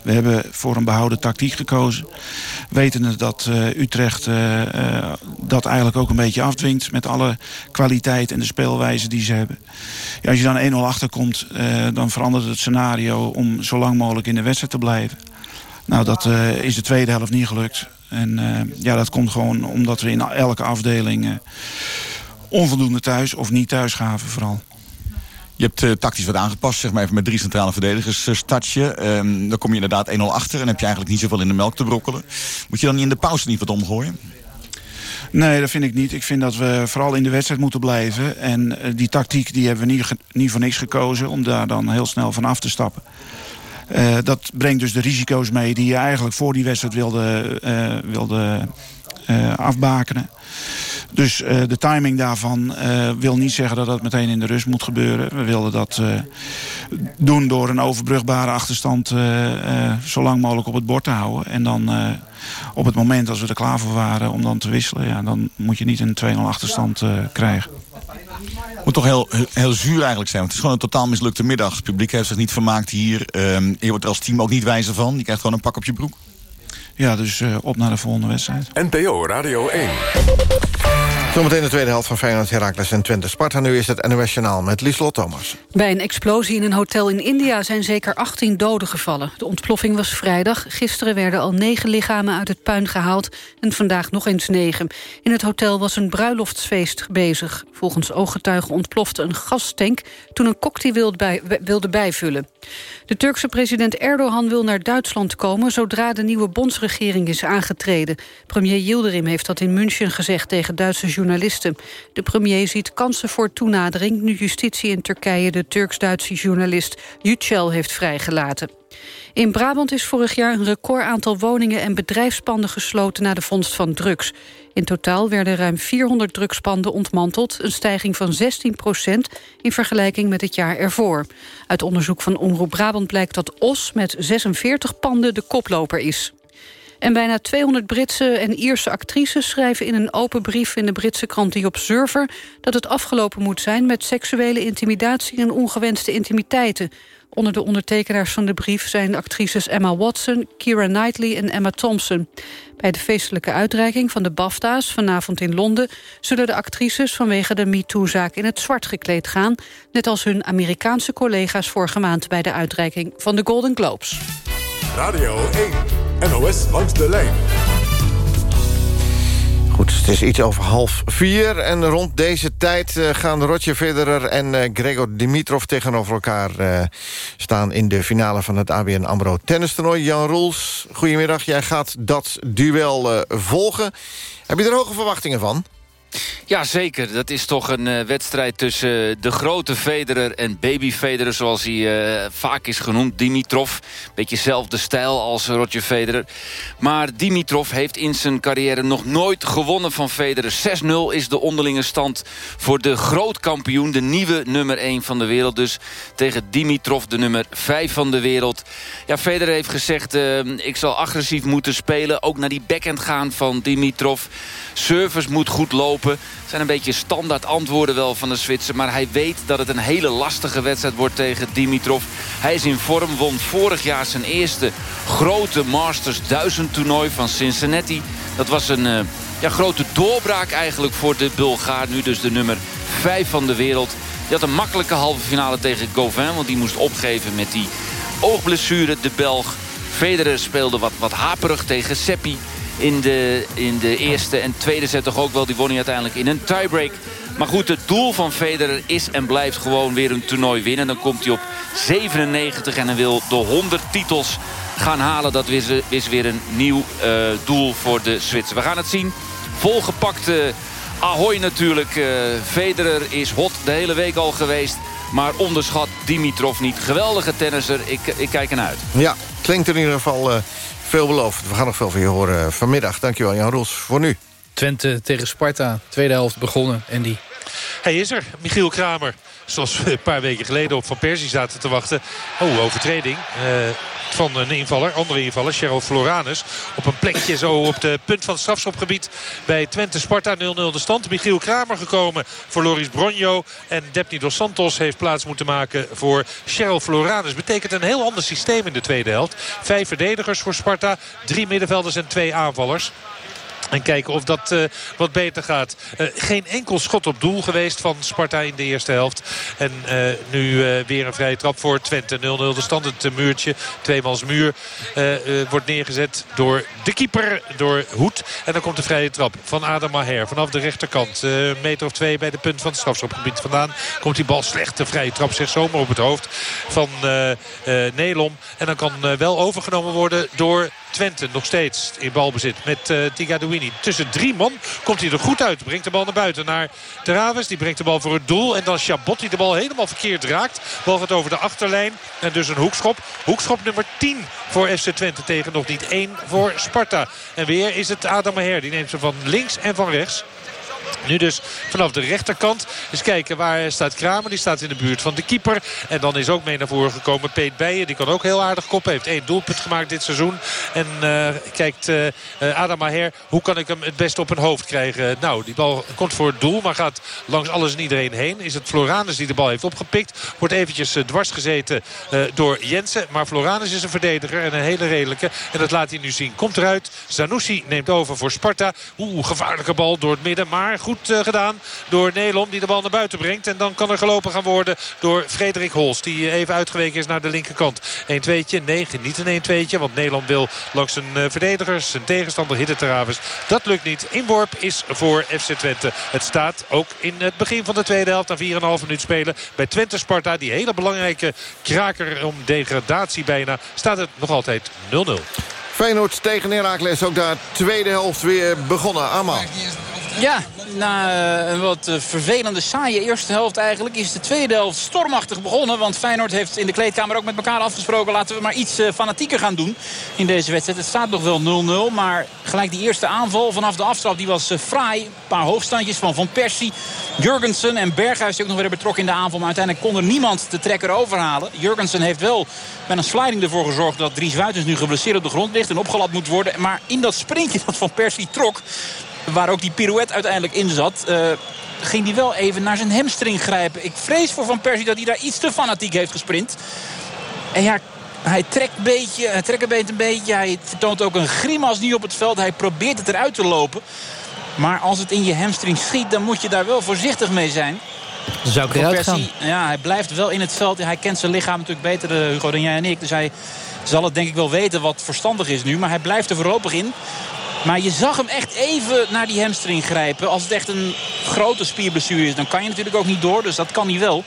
We hebben voor een behouden tactiek gekozen. Wetende dat eh, Utrecht eh, eh, dat eigenlijk ook een beetje afdwingt... met alle kwaliteit en de speelwijze die ze hebben. Als je dan 1-0 achterkomt, dan verandert het scenario... om zo lang mogelijk in de wedstrijd te blijven. Nou, dat is de tweede helft niet gelukt. En ja, dat komt gewoon omdat we in elke afdeling... onvoldoende thuis of niet thuis gaven vooral. Je hebt eh, tactisch wat aangepast, zeg maar even met drie centrale verdedigers eh, startje. Ehm, dan kom je inderdaad 1-0 achter en heb je eigenlijk niet zoveel in de melk te brokkelen. Moet je dan niet in de pauze niet wat omgooien? Nee, dat vind ik niet. Ik vind dat we vooral in de wedstrijd moeten blijven. En eh, die tactiek die hebben we niet, niet voor niks gekozen... om daar dan heel snel van af te stappen. Dat brengt dus de risico's mee die je eigenlijk voor die wedstrijd wilde, wilde afbakenen. Dus eh, de timing daarvan eh, wil niet zeggen dat dat meteen in de rust moet gebeuren. We wilden dat eh, doen door een overbrugbare achterstand eh, eh, zo lang mogelijk op het bord te houden. En dan eh, op het moment als we er klaar voor waren om dan te wisselen... Ja, dan moet je niet een 2-0 achterstand eh, krijgen. moet toch heel, heel zuur eigenlijk zijn. Want het is gewoon een totaal mislukte middag. Het publiek heeft zich niet vermaakt hier. Ehm, je wordt er als team ook niet wijzer van. Je krijgt gewoon een pak op je broek. Ja, dus eh, op naar de volgende wedstrijd. NPO Radio 1. Zometeen de tweede helft van Feyenoord, Heracles en Twente. Sparta nu is het NOS Journaal met Lieslot Thomas. Bij een explosie in een hotel in India zijn zeker 18 doden gevallen. De ontploffing was vrijdag. Gisteren werden al negen lichamen uit het puin gehaald... en vandaag nog eens negen. In het hotel was een bruiloftsfeest bezig. Volgens ooggetuigen ontplofte een gastank... toen een cocktail wilde, bij, wilde bijvullen. De Turkse president Erdogan wil naar Duitsland komen... zodra de nieuwe bondsregering is aangetreden. Premier Yildirim heeft dat in München gezegd tegen Duitse journalisten. De premier ziet kansen voor toenadering... nu justitie in Turkije de Turks-Duitse journalist Yücel heeft vrijgelaten. In Brabant is vorig jaar een record aantal woningen en bedrijfspanden gesloten na de vondst van drugs. In totaal werden ruim 400 drugspanden ontmanteld, een stijging van 16 procent in vergelijking met het jaar ervoor. Uit onderzoek van Omroep Brabant blijkt dat Os met 46 panden de koploper is. En bijna 200 Britse en Ierse actrices schrijven in een open brief in de Britse krant The Observer dat het afgelopen moet zijn met seksuele intimidatie en ongewenste intimiteiten. Onder de ondertekenaars van de brief zijn actrices Emma Watson, Keira Knightley en Emma Thompson. Bij de feestelijke uitreiking van de BAFTA's vanavond in Londen... zullen de actrices vanwege de MeToo-zaak in het zwart gekleed gaan... net als hun Amerikaanse collega's vorige maand... bij de uitreiking van de Golden Globes. Radio 1. NOS langs de lijn. Het is iets over half vier. En rond deze tijd eh, gaan Roger Federer en eh, Gregor Dimitrov... tegenover elkaar eh, staan in de finale van het ABN AMRO tennistoernooi. Jan Roels, goedemiddag. Jij gaat dat duel volgen. Heb je er hoge verwachtingen van? Ja, zeker. Dat is toch een eh, wedstrijd tussen de grote Federer en baby Federer... zoals hij eh, vaak is genoemd, Dimitrov. Beetje zelfde stijl als Roger Federer. Maar Dimitrov heeft in zijn carrière nog nooit gewonnen van Federer. 6-0 is de onderlinge stand voor de grootkampioen... de nieuwe nummer 1 van de wereld. Dus tegen Dimitrov, de nummer 5 van de wereld. Ja, Federer heeft gezegd, eh, ik zal agressief moeten spelen. Ook naar die backhand gaan van Dimitrov. Service moet goed lopen. Het zijn een beetje standaard antwoorden wel van de Zwitser. Maar hij weet dat het een hele lastige wedstrijd wordt tegen Dimitrov. Hij is in vorm, won vorig jaar zijn eerste grote Masters 1000 toernooi van Cincinnati. Dat was een eh, ja, grote doorbraak eigenlijk voor de Bulgaar. Nu dus de nummer 5 van de wereld. Die had een makkelijke halve finale tegen Gauvin. Want die moest opgeven met die oogblessure, de Belg. Federer speelde wat, wat haperig tegen Seppi in de, in de eerste en tweede set toch ook wel. Die won uiteindelijk in een tiebreak. Maar goed, het doel van Federer is en blijft gewoon weer een toernooi winnen. Dan komt hij op 97 en wil de 100 titels gaan halen. Dat is, is weer een nieuw uh, doel voor de Zwitser. We gaan het zien. Volgepakt uh, Ahoy natuurlijk. Uh, Federer is hot de hele week al geweest. Maar onderschat Dimitrov niet. Geweldige tennisser. Ik, ik kijk ernaar uit. Ja, klinkt in ieder geval uh, veelbelovend. We gaan nog veel van je horen vanmiddag. Dankjewel Jan Roels voor nu. Twente tegen Sparta. Tweede helft begonnen. En die... Hij is er, Michiel Kramer. Zoals we een paar weken geleden op Van Persie zaten te wachten. Oh, overtreding. Uh, van een invaller, andere invaller, Cheryl Floranus. Op een plekje zo op de punt van het strafschopgebied bij Twente Sparta 0-0 de stand. Michiel Kramer gekomen voor Loris Bronjo. En Depni Dos Santos heeft plaats moeten maken voor Cheryl Floranus. Betekent een heel ander systeem in de tweede helft. Vijf verdedigers voor Sparta, drie middenvelders en twee aanvallers. En kijken of dat uh, wat beter gaat. Uh, geen enkel schot op doel geweest van Sparta in de eerste helft. En uh, nu weer een vrije trap voor Twente. 0-0 de stand. Het muurtje, tweemans muur, wordt neergezet door de keeper, door Hoed. En dan komt de vrije trap van Adam Maher vanaf de rechterkant. een meter of twee bij de punt van het strafschopgebied vandaan. Komt die bal slecht. De vrije trap zegt zomaar op het hoofd van Nelom. En dan kan wel overgenomen worden door Twente nog steeds in balbezit met uh, Tigadouini. Tussen drie man komt hij er goed uit. Brengt de bal naar buiten naar Traves. Die brengt de bal voor het doel. En dan Chabot die de bal helemaal verkeerd raakt. Bal gaat over de achterlijn. En dus een hoekschop. Hoekschop nummer 10 voor FC Twente tegen nog niet één voor Sparta. En weer is het Adam Maher. Die neemt ze van links en van rechts. Nu dus vanaf de rechterkant. Eens kijken waar staat Kramer. Die staat in de buurt van de keeper. En dan is ook mee naar voren gekomen Peet Bijen. Die kan ook heel aardig koppen. Heeft één doelpunt gemaakt dit seizoen. En eh, kijkt eh, Adam Maher. Hoe kan ik hem het best op een hoofd krijgen? Nou, die bal komt voor het doel. Maar gaat langs alles en iedereen heen. Is het Floranus die de bal heeft opgepikt. Wordt eventjes eh, dwars gezeten door Jensen. Maar Floranus is een verdediger. En een hele redelijke. En dat laat hij nu zien. Komt eruit. Zanussi neemt over voor Sparta. Oeh, gevaarlijke bal door het midden. Maar goed eh, gedaan door Nelom die de bal naar buiten brengt. En dan kan er gelopen gaan worden door Frederik Holst. Die even uitgeweken is naar de linkerkant. 1-2'tje. Nee, niet een 1-2'tje. Want Nelom wil langs zijn eh, verdedigers. Zijn tegenstander Hitte Teravus. Dat lukt niet. Inworp is voor FC Twente. Het staat ook in het begin van de tweede helft. Na 4,5 minuut spelen bij Twente Sparta. Die hele belangrijke kraker om degradatie bijna. Staat het nog altijd 0-0. Feyenoord tegen Heracles. Ook daar tweede helft weer begonnen. Amal. Ja, na eh, een wat eh, vervelende, saaie eerste helft eigenlijk... is de tweede helft stormachtig begonnen. Want Feyenoord heeft in de kleedkamer ook met elkaar afgesproken... laten we maar iets eh, fanatieker gaan doen in deze wedstrijd. Het staat nog wel 0-0, maar gelijk die eerste aanval vanaf de aftrap... die was fraai. Een paar hoogstandjes van Van Persie, Jurgensen en Berghuis... die ook nog weer betrokken in de aanval. Maar uiteindelijk kon er niemand de trekker overhalen. Jurgensen heeft wel met een sliding ervoor gezorgd... dat Dries Wuitens nu geblesseerd op de grond ligt en opgelapt moet worden. Maar in dat sprintje dat Van Persie trok waar ook die pirouette uiteindelijk in zat... eh, ging hij wel even naar zijn hamstring grijpen. Ik vrees voor Van Persie dat hij daar iets te fanatiek heeft gesprint. En ja, hij trekt, een beetje, hij trekt een beetje een beetje. Hij vertoont ook een grimas nu op het veld. Hij probeert het eruit te lopen. Maar als het in je hamstring schiet, dan moet je daar wel voorzichtig mee zijn. Zou ik Van eruit gaan? Ja, hij blijft wel in het veld. Hij kent zijn lichaam natuurlijk beter, Hugo, dan jij en ik. Dus hij zal het denk ik wel weten wat verstandig is nu. Maar hij blijft er voorlopig in. Maar je zag hem echt even naar die hamstring grijpen. Als het echt een grote spierblessure is, dan kan je natuurlijk ook niet door. Dus dat kan hij wel.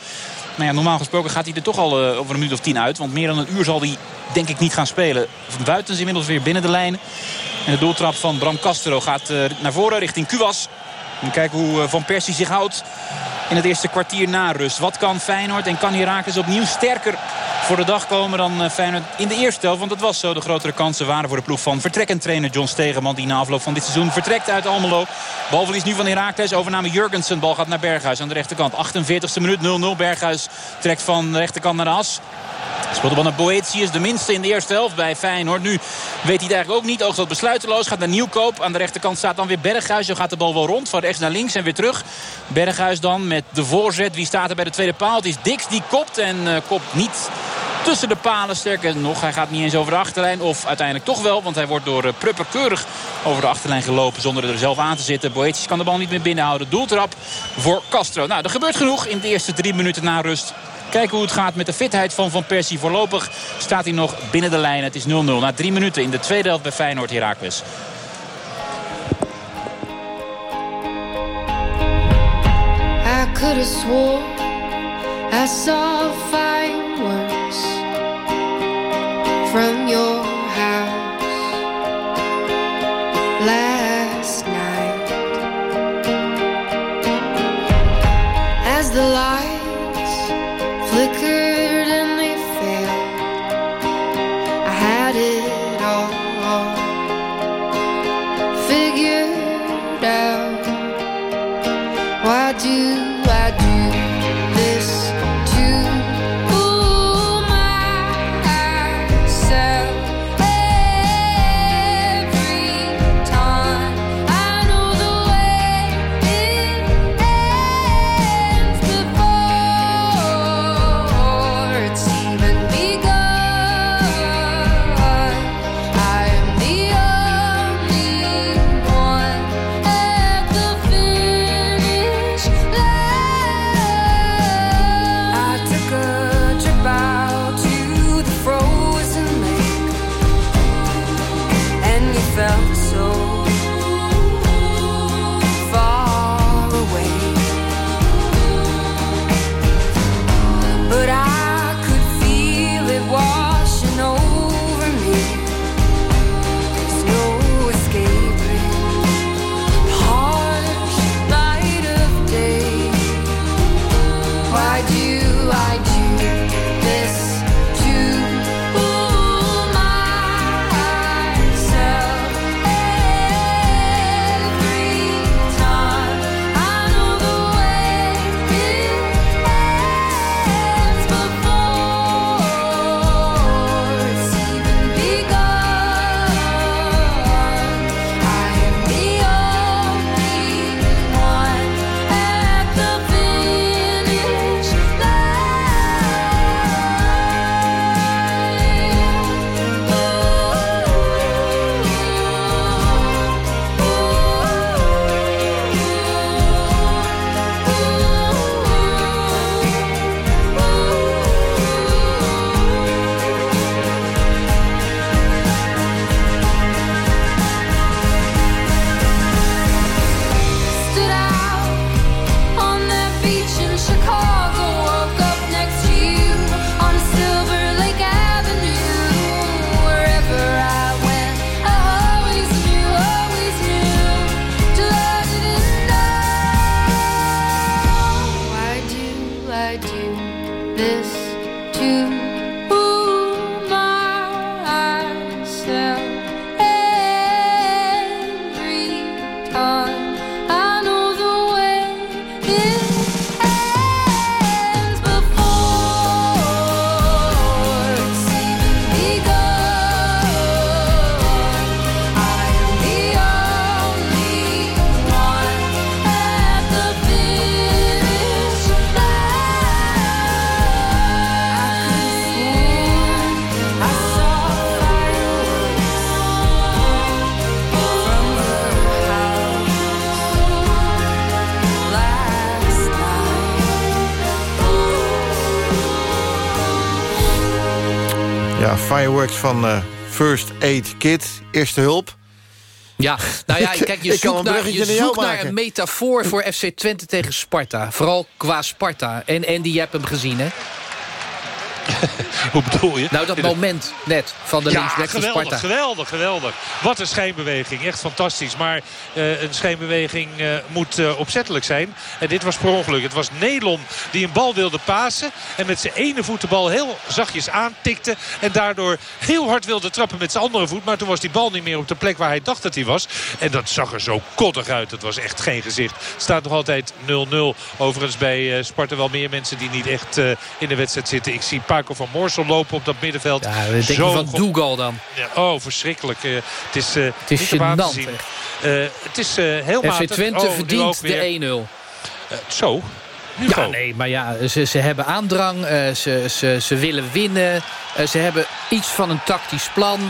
Maar ja, normaal gesproken gaat hij er toch al eh, over een minuut of tien uit. Want meer dan een uur zal hij denk ik niet gaan spelen. Van Buiten is inmiddels weer binnen de lijnen. En de doeltrap van Bram Castro gaat eh, naar voren richting Kuwas. En kijken hoe eh, Van Persie zich houdt in het eerste kwartier na rust. Wat kan Feyenoord en kan Herakles opnieuw sterker voor de dag komen dan eh, Feyenoord in de eerste helft? Want dat was zo. De grotere kansen waren voor de ploeg van vertrekkend trainer John Stegeman. Die na afloop van dit seizoen vertrekt uit Almelo. Balverlies nu van Herakles. Overname Jurgensen. Bal gaat naar Berghuis aan de rechterkant. 48e minuut 0-0. Berghuis trekt van de rechterkant naar de as. Speelde naar Boetius, de minste in de eerste helft bij Feyenoord. Nu weet hij het eigenlijk ook niet. Oogst wat besluiteloos. Gaat naar Nieuwkoop. Aan de rechterkant staat dan weer Berghuis. Zo gaat de bal wel rond. Van rechts naar links en weer terug. Berghuis dan met de voorzet. Wie staat er bij de tweede paal? Het is Dix die kopt. En eh, kopt niet tussen de palen. Sterker nog, hij gaat niet eens over de achterlijn. Of uiteindelijk toch wel. Want hij wordt door eh, Prupper keurig over de achterlijn gelopen. Zonder er zelf aan te zitten. Boetius kan de bal niet meer binnenhouden. Doeltrap voor Castro. Nou, er gebeurt genoeg in de eerste drie minuten na rust. Kijken hoe het gaat met de fitheid van Van Persie. Voorlopig staat hij nog binnen de lijn. Het is 0-0 na drie minuten in de tweede helft bij Feyenoord Heracles. I could from your fireworks van eh, First Aid Kit, eerste hulp. Ja, nou ja, kijk, je zoekt naar, je naar zoekt een metafoor voor FC Twente tegen Sparta. Vooral qua Sparta. En, die je hebt hem gezien, hè? Hoe bedoel je? Nou, dat moment net van de ja, linksback van Sparta. geweldig, geweldig. Wat een schijnbeweging, echt fantastisch. Maar eh, een schijnbeweging eh, moet eh, opzettelijk zijn. En dit was per ongeluk. Het was Nelon die een bal wilde pasen. En met zijn ene voet de bal heel zachtjes aantikte. En daardoor heel hard wilde trappen met zijn andere voet. Maar toen was die bal niet meer op de plek waar hij dacht dat hij was. En dat zag er zo koddig uit. Het was echt geen gezicht. Het staat nog altijd 0-0. Overigens bij Sparta wel meer mensen die niet echt in de wedstrijd zitten. Ik zie Paco van Moorsel lopen op dat middenveld. Ja, denk je van Dougal dan? oh, verschrikkelijk. Eh, het is, eh Het is niet te gênant, zien. Eh, het is heel FC. Twente Oh, verdient de 1-0. Eh, zo. Ja, nee, maar ja, ze, ze hebben aandrang, ze, ze, ze willen winnen. ze hebben iets van een tactisch plan.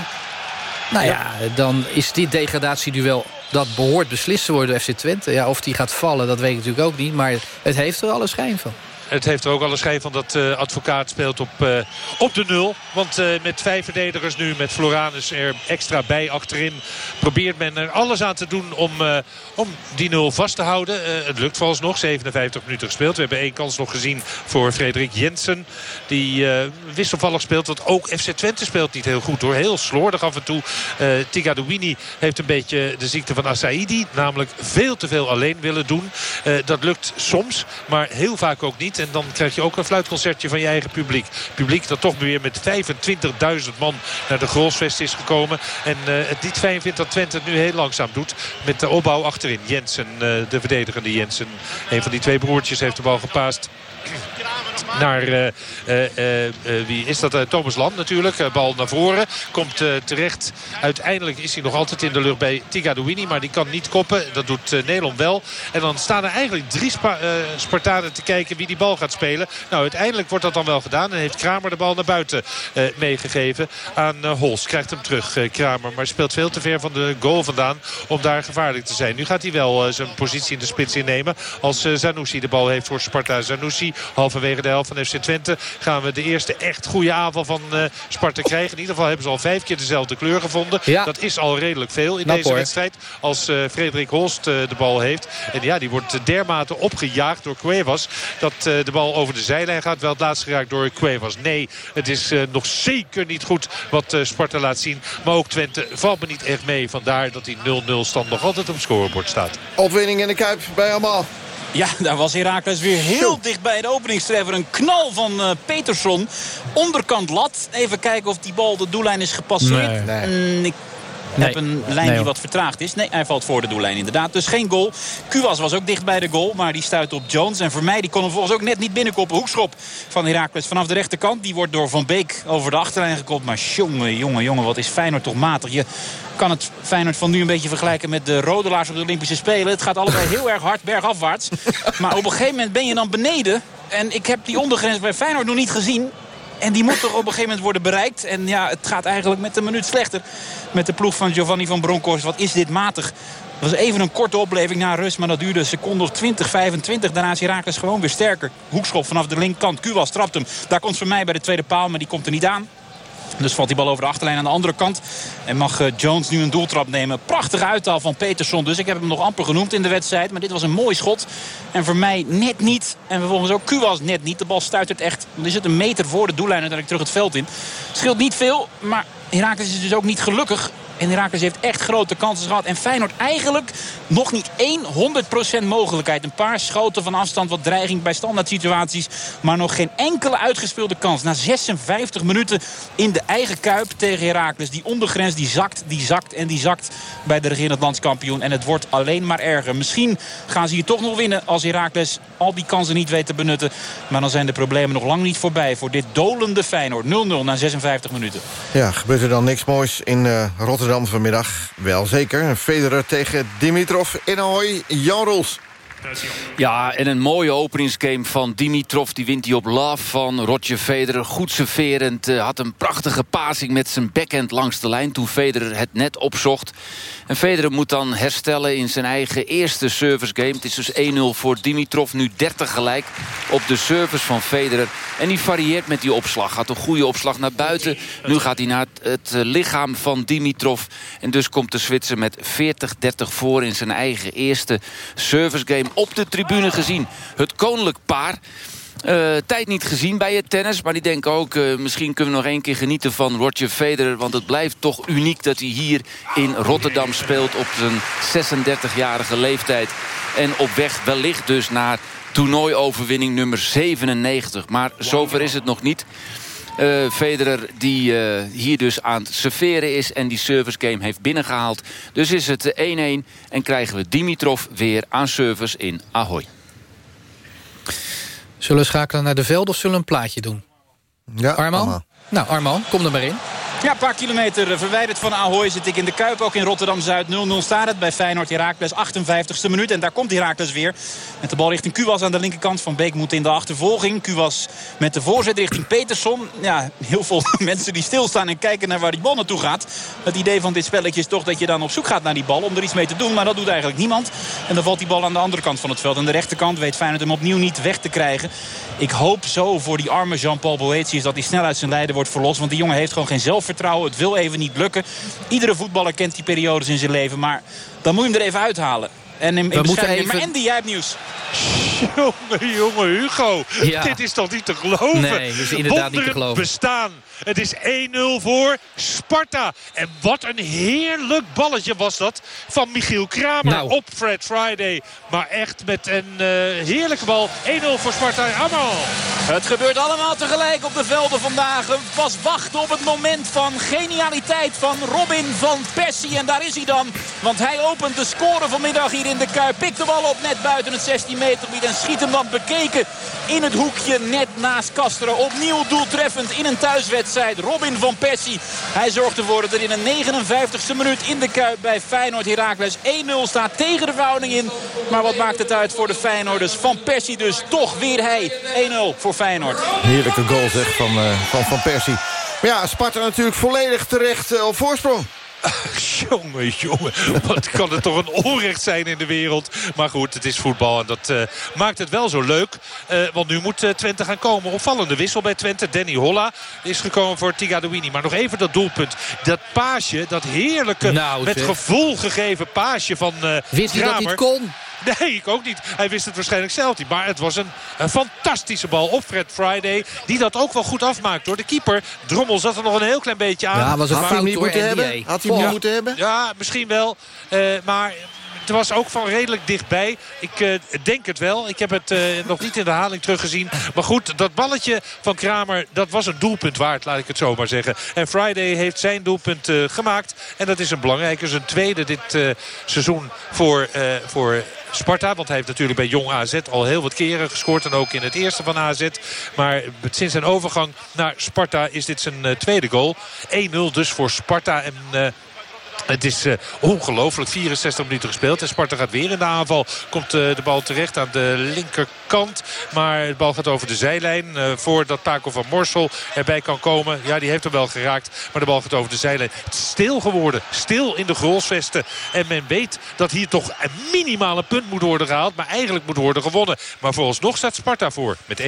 Nou ja, dan is dit degradatieduel... dat behoort beslist te worden door FC Twente. Ja, of die gaat vallen, dat weet ik natuurlijk ook niet. Maar het heeft er alle schijn van. Het heeft er ook alle schijn van dat eh advocaat speelt op, eh, op de nul. Want eh, met vijf verdedigers nu, met Floranus er extra bij achterin... probeert men er alles aan te doen om, om die nul vast te houden. Het lukt vooralsnog, 57 minuten gespeeld. We hebben één kans nog gezien voor Frederik Jensen. Die wisselvallig speelt, want ook FC Twente speelt niet heel goed hoor. Heel slordig af en toe. Eh Tiga Douini heeft een beetje de ziekte van Asaidi. Namelijk veel te veel alleen willen doen. Dat lukt soms, maar heel vaak ook niet. En dan krijg je ook een fluitconcertje van je eigen publiek. Publiek dat toch weer met 25.000 man naar de Grolsvest is gekomen. En eh, het niet fijn vindt dat Twente het nu heel langzaam doet. Met de opbouw achterin. Jensen, eh, de verdedigende Jensen. Een van die twee broertjes heeft de bal gepaast naar eh, eh, eh, wie is dat? Thomas Land natuurlijk. Bal naar voren. Komt terecht. Uiteindelijk is hij nog altijd in de lucht bij Tiga Douini. Maar die kan niet koppen. Dat doet Nederland wel. En dan staan er eigenlijk drie Spa Spartanen te kijken wie die bal gaat spelen. Nou, uiteindelijk wordt dat dan wel gedaan. En heeft Kramer de bal naar buiten meegegeven aan Hols. Krijgt hem terug, Kramer. Maar speelt veel te ver van de goal vandaan om daar gevaarlijk te zijn. Nu gaat hij wel zijn positie in de spits innemen. Als Zanussi de bal heeft voor Sparta. Zanussi halverwege de helft van FC Twente gaan we de eerste echt goede aanval van eh, Sparta krijgen. In ieder geval hebben ze al vijf keer dezelfde kleur gevonden. Dat is al redelijk veel in deze hoor. wedstrijd. Als eh, Frederik Holst eh, de bal heeft. En ja, die wordt dermate opgejaagd door Cuevas. Dat eh, de bal over de zijlijn gaat. Wel het laatst geraakt door Cuevas. Nee, het is eh, nog zeker niet goed wat eh, Sparta laat zien. Maar ook Twente valt me niet echt mee. Vandaar dat die 0-0 stand nog altijd op het scorebord staat. Opwinning in de Kuip bij allemaal. Ja, daar was Herakles weer heel dicht bij de openingstreffer. Een knal van eh, Peterson. Onderkant lat. Even kijken of die bal de doellijn is gepasseerd. Nee. Mm, ik Nee. heb een lijn Nee, die wat vertraagd is. Nee, hij valt voor de doellijn inderdaad. Dus geen goal. Kuwas was ook dicht bij de goal. Maar die stuit op Jones. En voor mij die kon hem volgens ook net niet binnenkoppen. Hoekschop van Herakles vanaf de rechterkant. Die wordt door Van Beek over de achterlijn gekopt. Maar jongen, jongen, jongen. Wat is Feyenoord toch matig. Je kan het Feyenoord van nu een beetje vergelijken met de rodelaars op de Olympische Spelen. Het gaat allebei heel erg hard bergafwaarts. Maar op een gegeven moment ben je dan beneden. En ik heb die ondergrens bij Feyenoord nog niet gezien. En die moet toch op een gegeven moment worden bereikt. En ja, het gaat eigenlijk met een minuut slechter. Met de ploeg van Giovanni van Bronckhorst. Wat is dit matig. Het was even een korte opleving na rust. Maar dat duurde een seconde of 20, 25. Daarna is Herakles gewoon weer sterker. Hoekschop vanaf de linkerkant. Kuwas trapt hem. Daar komt voor mij bij de tweede paal. Maar die komt er niet aan. Dus valt die bal over de achterlijn aan de andere kant. En mag eh, Jones nu een doeltrap nemen. Prachtige uithaal van Peterson. Dus ik heb hem nog amper genoemd in de wedstrijd. Maar dit was een mooi schot. En voor mij net niet. En vervolgens ook Kuwas net niet. De bal stuitert echt. Dan is het een meter voor de doellijn uiteindelijk terug het veld in. Scheelt niet veel. Maar Herakles is dus ook niet gelukkig. En Herakles heeft echt grote kansen gehad. En Feyenoord eigenlijk nog niet 100% mogelijkheid. Een paar schoten van afstand, wat dreiging bij standaard situaties. Maar nog geen enkele uitgespeelde kans. Na 56 minuten in de eigen kuip tegen Herakles. Die ondergrens die zakt, die zakt en die zakt bij de regerend landskampioen. En het wordt alleen maar erger. Misschien gaan ze hier toch nog winnen als Herakles al die kansen niet weet te benutten. Maar dan zijn de problemen nog lang niet voorbij voor dit dolende Feyenoord. 0-0 na 56 minuten. Ja, gebeurt er dan niks moois in eh, Rotterdam vanmiddag? Wel zeker. Federer tegen Dimitrov in Ahoy. Jan Roels. Ja, en een mooie openingsgame van Dimitrov. Die wint hij op love van Roger Federer. Goed serverend. eh, had een prachtige passing met zijn backhand langs de lijn... toen Federer het net opzocht. En Federer moet dan herstellen in zijn eigen eerste service game. Het is dus 1-0 voor Dimitrov. Nu 30 gelijk op de service van Federer. En die varieert met die opslag. Had een goede opslag naar buiten. Nu gaat hij naar het, het eh, lichaam van Dimitrov. En dus komt de Zwitser met 40-30 voor... in zijn eigen eerste service game op de tribune gezien. Het koninklijk paar... Eh, tijd niet gezien bij het tennis. Maar die denken ook, eh, misschien kunnen we nog één keer genieten van Roger Federer. Want het blijft toch uniek dat hij hier in Rotterdam speelt op zijn 36-jarige leeftijd. En op weg wellicht dus naar toernooioverwinning nummer 97. Maar zover is het nog niet. Eh, Federer die eh, hier dus aan het serveren is en die service game heeft binnengehaald. Dus is het 1-1 en krijgen we Dimitrov weer aan service in Ahoy. Zullen we schakelen naar de veld of zullen we een plaatje doen? Ja, Arman? Nou, Arman, kom er maar in. Ja, een paar kilometer verwijderd van Ahoy zit ik in de Kuip. Ook in Rotterdam-Zuid 0-0 staat het bij Feyenoord Herakles 58ste minuut. En daar komt Herakles weer. Met de bal richting Kuwas aan de linkerkant. Van Beek moet in de achtervolging. Kuwas met de voorzet richting Peterson. Ja, heel veel mensen die stilstaan en kijken naar waar die bal naartoe gaat. Het idee van dit spelletje is toch dat je dan op zoek gaat naar die bal. Om er iets mee te doen. Maar dat doet eigenlijk niemand. En dan valt die bal aan de andere kant van het veld. Aan de rechterkant weet Feyenoord hem opnieuw niet weg te krijgen. Ik hoop zo voor die arme Jean-Paul Boetius dat hij snel uit zijn lijden wordt verlost. Want die jongen heeft gewoon geen zelfvertrouwen. Het wil even niet lukken. Iedere voetballer kent die periodes in zijn leven. Maar dan moet je hem er even uithalen. En in, in We moeten bescheiden- even- Maar Andy, jij hebt nieuws. Jongen, jongen, Hugo. Ja. Dit is toch niet te geloven? Nee, dit is inderdaad niet te geloven. bestaan. Het is 1-0 voor Sparta. En wat een heerlijk balletje was dat van Michiel Kramer Nou. op Fred Friday. Maar echt met een eh, heerlijke bal. 1-0 voor Sparta. Allemaal. Het gebeurt allemaal tegelijk op de velden vandaag. Pas wachten op het moment van genialiteit van Robin van Persie. En daar is hij dan. Want hij opent de score vanmiddag hier in de Kuip. Pikt de bal op net buiten het 16 meter gebied. En schiet hem dan bekeken in het hoekje net naast Kasteren. Opnieuw doeltreffend in een thuiswedstrijd. Robin van Persie. Hij zorgt ervoor dat er in de 59ste minuut in de Kuip bij Feyenoord Heracles 1-0 staat tegen de verhouding in. Maar wat maakt het uit voor de Feyenoorders? Van Persie dus toch weer hij. 1-0 voor Feyenoord. Heerlijke goal zeg van, eh, van Van Persie. Maar ja, Sparta natuurlijk volledig terecht eh, op voorsprong. Jongen, jongen. Wat kan het toch een onrecht zijn in de wereld. Maar goed, het is voetbal en dat eh, maakt het wel zo leuk. Eh, want nu moet eh, Twente gaan komen. Opvallende wissel bij Twente. Danny Holla is gekomen voor Tigadouini. Maar nog even dat doelpunt. Dat paasje, dat heerlijke, Nou, met gevoel gegeven paasje van eh Wist dat het kon? Nee, ik ook niet. Hij wist het waarschijnlijk zelf niet. Maar het was een, een fantastische bal op Fred Friday. Die dat ook wel goed afmaakt hoor. De keeper, Drommel, zat er nog een heel klein beetje aan. Ja, was een Had hij hem niet door moeten NBA. hebben? Had hij hem niet moeten hebben? Ja, misschien wel. Eh, maar het was ook van redelijk dichtbij. Ik eh, denk het wel. Ik heb het eh, nog niet in de herhaling teruggezien. Maar goed, dat balletje van Kramer, dat was een doelpunt waard, laat ik het zo maar zeggen. En Friday heeft zijn doelpunt eh, gemaakt. En dat is een belangrijke, zijn tweede dit seizoen voor, voor Sparta. Want hij heeft natuurlijk bij Jong AZ al heel wat keren gescoord. En ook in het eerste van AZ. Maar sinds zijn overgang naar Sparta is dit zijn tweede goal. 1-0 dus voor Sparta. En... het is eh, ongelooflijk. 64 minuten gespeeld. En Sparta gaat weer in de aanval. Komt eh, de bal terecht aan de linkerkant. Maar de bal gaat over de zijlijn. eh, voordat Paco van Morsel erbij kan komen. Ja, die heeft hem wel geraakt. Maar de bal gaat over de zijlijn. Stil geworden. Stil in de goalsvesten. En men weet dat hier toch een minimale punt moet worden gehaald. Maar eigenlijk moet worden gewonnen. Maar vooralsnog staat Sparta voor met 1-0.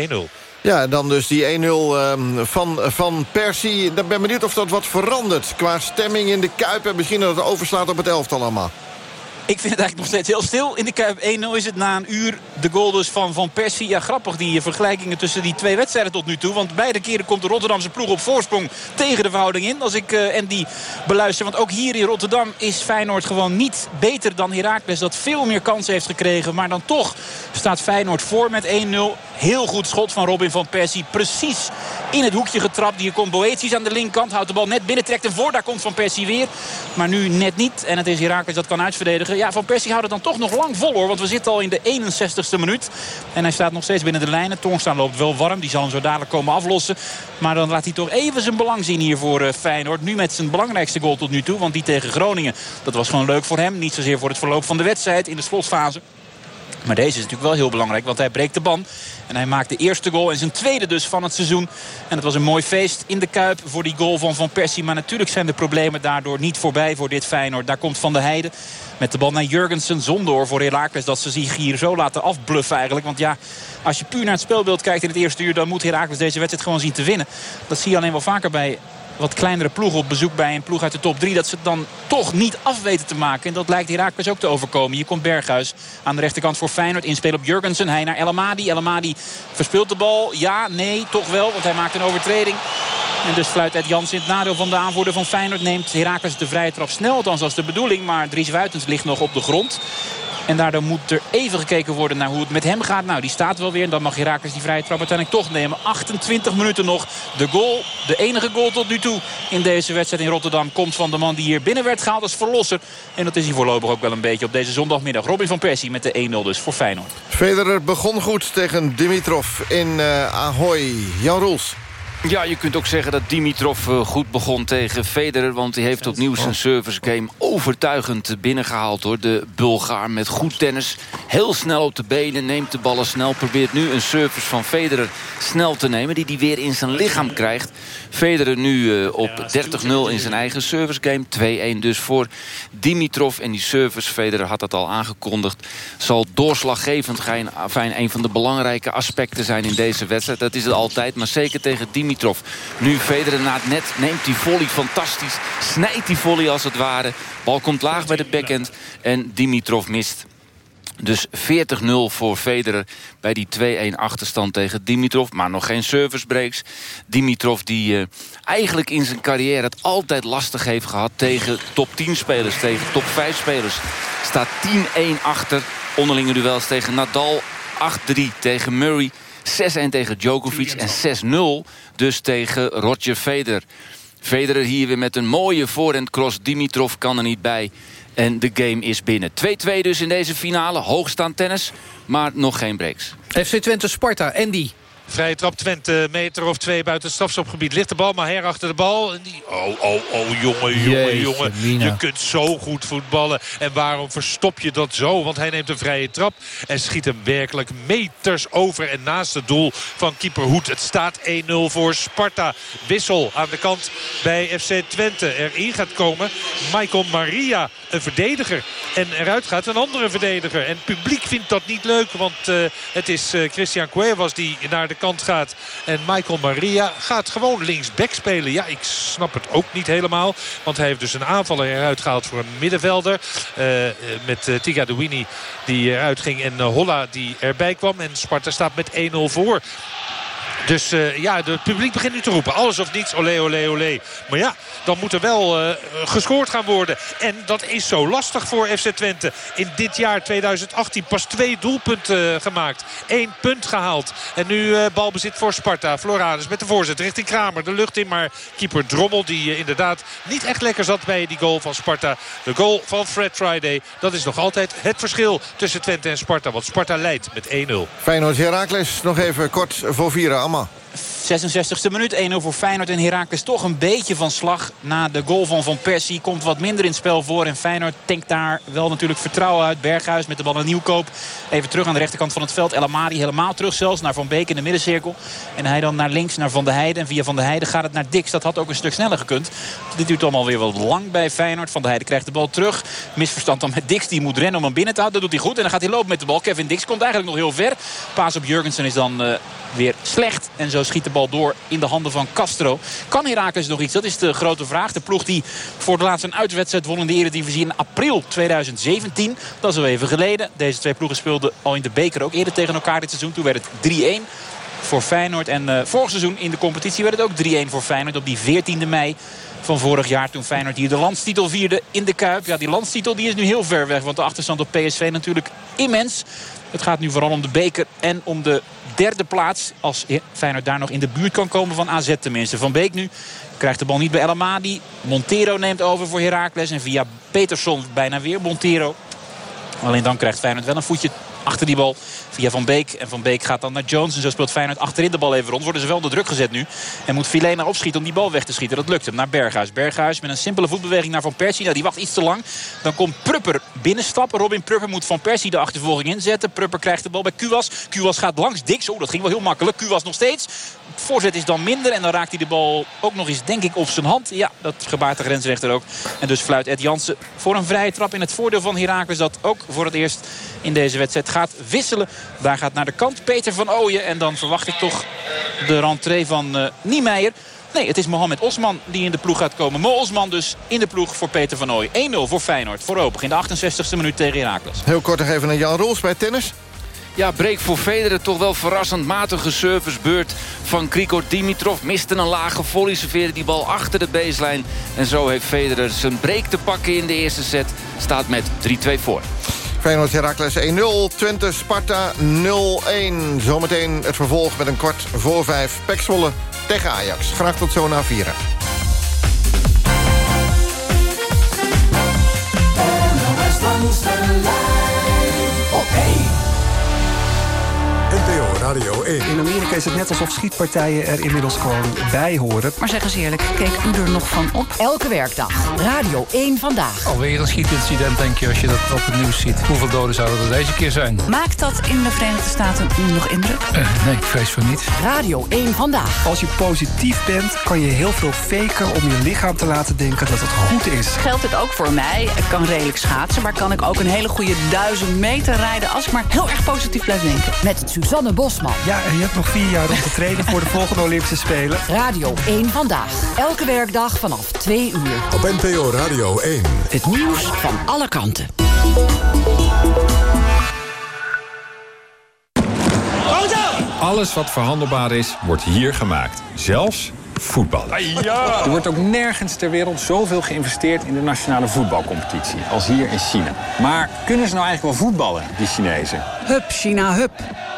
Ja, dan dus die 1-0 ehm, van, van Persie. Ik ben benieuwd of dat wat verandert qua stemming in de Kuip... en misschien dat het overslaat op het elftal allemaal. Ik vind het eigenlijk nog steeds heel stil. In de Kuip 1-0 is het na een uur de goal dus van Van Persie. Ja, grappig die eh, vergelijkingen tussen die twee wedstrijden tot nu toe. Want beide keren komt de Rotterdamse ploeg op voorsprong tegen de verhouding in. Als ik eh, en die beluister. Want ook hier in Rotterdam is Feyenoord gewoon niet beter dan Heracles. Dat veel meer kansen heeft gekregen. Maar dan toch staat Feyenoord voor met 1-0. Heel goed schot van Robin van Persie. Precies in het hoekje getrapt. Hier komt Boetius aan de linkerkant. Houdt de bal net binnen, trekt hem voor. Daar komt Van Persie weer. Maar nu net niet. En het is Heracles dat kan uitverdedigen. Ja, Van Persie houdt het dan toch nog lang vol hoor. Want we zitten al in de 61ste minuut. En hij staat nog steeds binnen de lijnen. Toornstaan loopt wel warm. Die zal hem zo dadelijk komen aflossen. Maar dan laat hij toch even zijn belang zien hier voor eh, Feyenoord. Nu met zijn belangrijkste goal tot nu toe. Want die tegen Groningen, dat was gewoon leuk voor hem. Niet zozeer voor het verloop van de wedstrijd in de slotfase. Maar deze is natuurlijk wel heel belangrijk, want hij breekt de ban. En hij maakt de eerste goal en zijn tweede dus van het seizoen. En het was een mooi feest in de Kuip voor die goal van Van Persie. Maar natuurlijk zijn de problemen daardoor niet voorbij voor dit Feyenoord. Daar komt Van der Heijden met de bal naar Jurgensen. Zonde hoor voor Heracles dat ze zich hier zo laten afbluffen eigenlijk. Want ja, als je puur naar het speelbeeld kijkt in het eerste uur... dan moet Heracles deze wedstrijd gewoon zien te winnen. Dat zie je alleen wel vaker bij wat kleinere ploegen op bezoek bij een ploeg uit de top 3... dat ze het dan toch niet af weten te maken. En dat lijkt Herakles ook te overkomen. Hier komt Berghuis aan de rechterkant voor Feyenoord. Inspelen op Jurgensen. Hij naar El Amadi. El Amadi verspeelt de bal. Ja, nee, toch wel. Want hij maakt een overtreding. En dus fluit Ed Jans in het nadeel van de aanvoerder van Feyenoord. Neemt Herakles de vrije trap snel. Althans, dat is de bedoeling. Maar Dries Wuitens ligt nog op de grond. En daardoor moet er even gekeken worden naar hoe het met hem gaat. Nou, die staat wel weer. En dan mag Herakles die vrije trap uiteindelijk toch nemen. 28 minuten nog. De goal, de enige goal tot nu toe in deze wedstrijd in Rotterdam... komt van de man die hier binnen werd gehaald als verlosser. En dat is hij voorlopig ook wel een beetje op deze zondagmiddag. Robin van Persie met de 1-0 dus voor Feyenoord. Federer begon goed tegen Dimitrov in eh, Ahoy. Jan Roels. Ja, je kunt ook zeggen dat Dimitrov eh, goed begon tegen Federer... want hij heeft opnieuw zijn service game overtuigend binnengehaald. hoor. De Bulgaar met goed tennis. Heel snel op de benen, neemt de ballen snel. Probeert nu een service van Federer snel te nemen... die hij weer in zijn lichaam krijgt. Federer nu eh, op 30-0 in zijn eigen service game. 2-1 dus voor Dimitrov. En die service, Federer had dat al aangekondigd... zal doorslaggevend zijn. Fijn, een van de belangrijke aspecten zijn in deze wedstrijd. Dat is het altijd, maar zeker tegen Dimitrov. Nu Federer na het net neemt die volley fantastisch. Snijdt die volley als het ware. Bal komt laag bij de backhand en Dimitrov mist. Dus 40-0 voor Federer bij die 2-1 achterstand tegen Dimitrov. Maar nog geen service breaks. Dimitrov die eh, eigenlijk in zijn carrière het altijd lastig heeft gehad... tegen top 10 spelers, tegen top 5 spelers. Staat 10-1 achter. Onderlinge duels tegen Nadal. 8-3 tegen Murray. 6-1 tegen Djokovic en 6-0 dus tegen Roger Federer. Federer hier weer met een mooie voorhand cross. Dimitrov kan er niet bij. En de game is binnen. 2-2 dus in deze finale. Hoogstaand tennis, maar nog geen breaks. FC Twente Sparta, Andy. Vrije trap Twente, meter of twee buiten het strafschopgebied. Ligt de bal, maar her achter de bal. En die, oh, oh, oh, jongen, jongen, jongen. Je kunt zo goed voetballen. En waarom verstop je dat zo? Want hij neemt een vrije trap en schiet hem werkelijk meters over en naast het doel van keeper Hoed. Het staat 1-0 voor Sparta. Wissel aan de kant bij FC Twente. Erin gaat komen Michael Maria, een verdediger. En eruit gaat een andere verdediger. En het publiek vindt dat niet leuk, want eh, het is eh, Christian Cuevas die naar de gaat. En Michael Maria gaat gewoon linksback spelen. Ja, ik snap het ook niet helemaal. Want hij heeft dus een aanvaller eruit gehaald voor een middenvelder. eh, eh, met uh, Tiga de Winnie die eruit ging. En Holla die erbij kwam. En Sparta staat met 1-0 voor. Dus eh, ja, het publiek begint nu te roepen. Alles of niets, olé, olé, olé. Maar ja, dan moet er wel eh, gescoord gaan worden. En dat is zo lastig voor FC Twente. In dit jaar 2018 pas twee doelpunten eh, gemaakt. Eén punt gehaald. En nu balbezit voor Sparta. Floranus met de voorzet richting Kramer. De lucht in, maar keeper Drommel die inderdaad niet echt lekker zat bij die goal van Sparta. De goal van Fred Friday. Dat is nog altijd het verschil tussen Twente en Sparta. Want Sparta leidt met 1-0. Feyenoord Herakles nog even kort voor vieren. Allemaal. 66e minuut, 1-0 voor Feyenoord. En Heracles toch een beetje van slag na de goal van Van Persie. Komt wat minder in het spel voor. En Feyenoord denkt daar wel natuurlijk vertrouwen uit. Berghuis met de bal naar Nieuwkoop. Even terug aan de rechterkant van het veld. El Amadi helemaal terug zelfs naar Van Beek in de middencirkel. En hij dan naar links naar Van der Heijden. En via Van der Heijden gaat het naar Dix. Dat had ook een stuk sneller gekund. Dit duurt allemaal weer wat lang bij Feyenoord. Van der Heijden krijgt de bal terug. Misverstand dan met Dix. Die moet rennen om hem binnen te houden. Dat doet hij goed. En dan gaat hij lopen met de bal. Kevin Dix komt eigenlijk nog heel ver. Paas op Jurgensen is dan eh, weer slecht. En zo schiet de bal door in de handen van Castro. Kan Heracles nog iets? Dat is de grote vraag. De ploeg die voor de laatste een uitwedstrijd won in de Eredivisie in april 2017. Dat is al even geleden. Deze twee ploegen speelden al in de beker ook eerder tegen elkaar dit seizoen. Toen werd het 3-1 voor Feyenoord. En uh, vorig seizoen in de competitie werd het ook 3-1 voor Feyenoord op die 14e mei van vorig jaar. Toen Feyenoord hier de landstitel vierde in de Kuip. Ja, die landstitel die is nu heel ver weg. Want de achterstand op PSV natuurlijk immens. Het gaat nu vooral om de beker en om de derde plaats. Als Feyenoord daar nog in de buurt kan komen van AZ tenminste. Van Beek nu krijgt de bal niet bij El Amadi. Montero neemt over voor Heracles. En via Peterson bijna weer Montero. Alleen dan krijgt Feyenoord wel een voetje achter die bal via Van Beek. En Van Beek gaat dan naar Jones. En zo speelt Feyenoord achterin de bal even rond. Worden ze wel onder druk gezet nu. En moet Filena opschieten om die bal weg te schieten. Dat lukt hem naar Berghuis. Berghuis met een simpele voetbeweging naar Van Persie. Nou, die wacht iets te lang. Dan komt Prupper binnenstappen. Robin Prupper moet Van Persie de achtervolging inzetten. Prupper krijgt de bal bij Kuwas. Kuwas gaat langs Dix. Oh, dat ging wel heel makkelijk. Kuwas nog steeds. Voorzet is dan minder. En dan raakt hij de bal ook nog eens, denk ik, op zijn hand. Ja, dat gebaart de grensrechter ook. En dus fluit Ed Jansen voor een vrije trap in het voordeel van Heracles. Dat ook voor het eerst in deze wedstrijd gaat wisselen. Daar gaat naar de kant Peter van Ooyen. En dan verwacht ik toch de rentree van uh, Niemeyer. Nee, het is Mohamed Osman die in de ploeg gaat komen. Mo Osman dus in de ploeg voor Peter van Ooyen. 1-0 voor Feyenoord. Voorlopig in de 68e minuut tegen Heracles. Heel kort nog even naar Jan Roels bij tennis. Ja, break voor Federer. Toch wel verrassend matige servicebeurt van Krikor Dimitrov. Miste een lage volley, serveerde die bal achter de baseline. En zo heeft Federer zijn break te pakken in de eerste set. Staat met 3-2 voor. Feyenoord Heracles 1-0, Twente Sparta 0-1. Zometeen het vervolg met een kwart voor vijf. Pek Zwolle tegen Ajax. Graag tot zo na vieren. langs de lijn op 1. NPO Radio 1. In Amerika is het net alsof schietpartijen er inmiddels gewoon bij horen. Maar zeg eens eerlijk, keek u er nog van op? Elke werkdag. Radio 1 Vandaag. Alweer een schietincident, denk je, als je dat op het nieuws ziet. Hoeveel doden zouden er deze keer zijn? Maakt dat in de Verenigde Staten nog indruk? Uh, nee, ik vrees van niet. Radio 1 Vandaag. Als je positief bent, kan je heel veel faken om je lichaam te laten denken dat het goed is. Geldt het ook voor mij? Ik kan redelijk schaatsen, maar kan ik ook een hele goede duizend meter rijden... als ik maar heel erg positief blijf denken. Met Suzanne Ja, en je hebt nog vier jaar om te trainen voor de volgende Olympische Spelen. Radio 1 Vandaag. Elke werkdag vanaf 2 uur. Op NPO Radio 1. Het nieuws van alle kanten. Alles wat verhandelbaar is, wordt hier gemaakt. Zelfs voetbal. Er wordt ook nergens ter wereld zoveel geïnvesteerd in de nationale voetbalcompetitie als hier in China. Maar kunnen ze nou eigenlijk wel voetballen, die Chinezen? Hup, China, hup.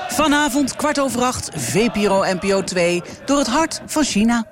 Vanavond kwart over acht, VPRO NPO 2, door het hart van China.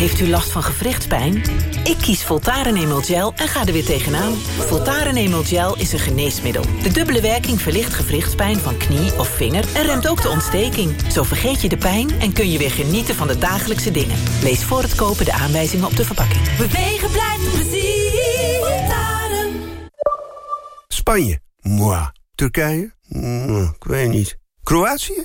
Heeft u last van gewrichtspijn? Ik kies Voltaren Emel Gel en ga er weer tegenaan. Voltaren Emel Gel is een geneesmiddel. De dubbele werking verlicht gewrichtspijn van knie of vinger... en remt ook de ontsteking. Zo vergeet je de pijn en kun je weer genieten van de dagelijkse dingen. Lees voor het kopen de aanwijzingen op de verpakking. Bewegen blijft plezier. Voltaren. Spanje? Moi. Turkije? Mm, ik weet niet. Kroatië?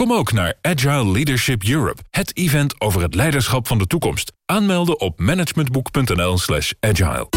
Kom ook naar Agile Leadership Europe, het event over het leiderschap van de toekomst. Aanmelden op managementboek.nl slash agile.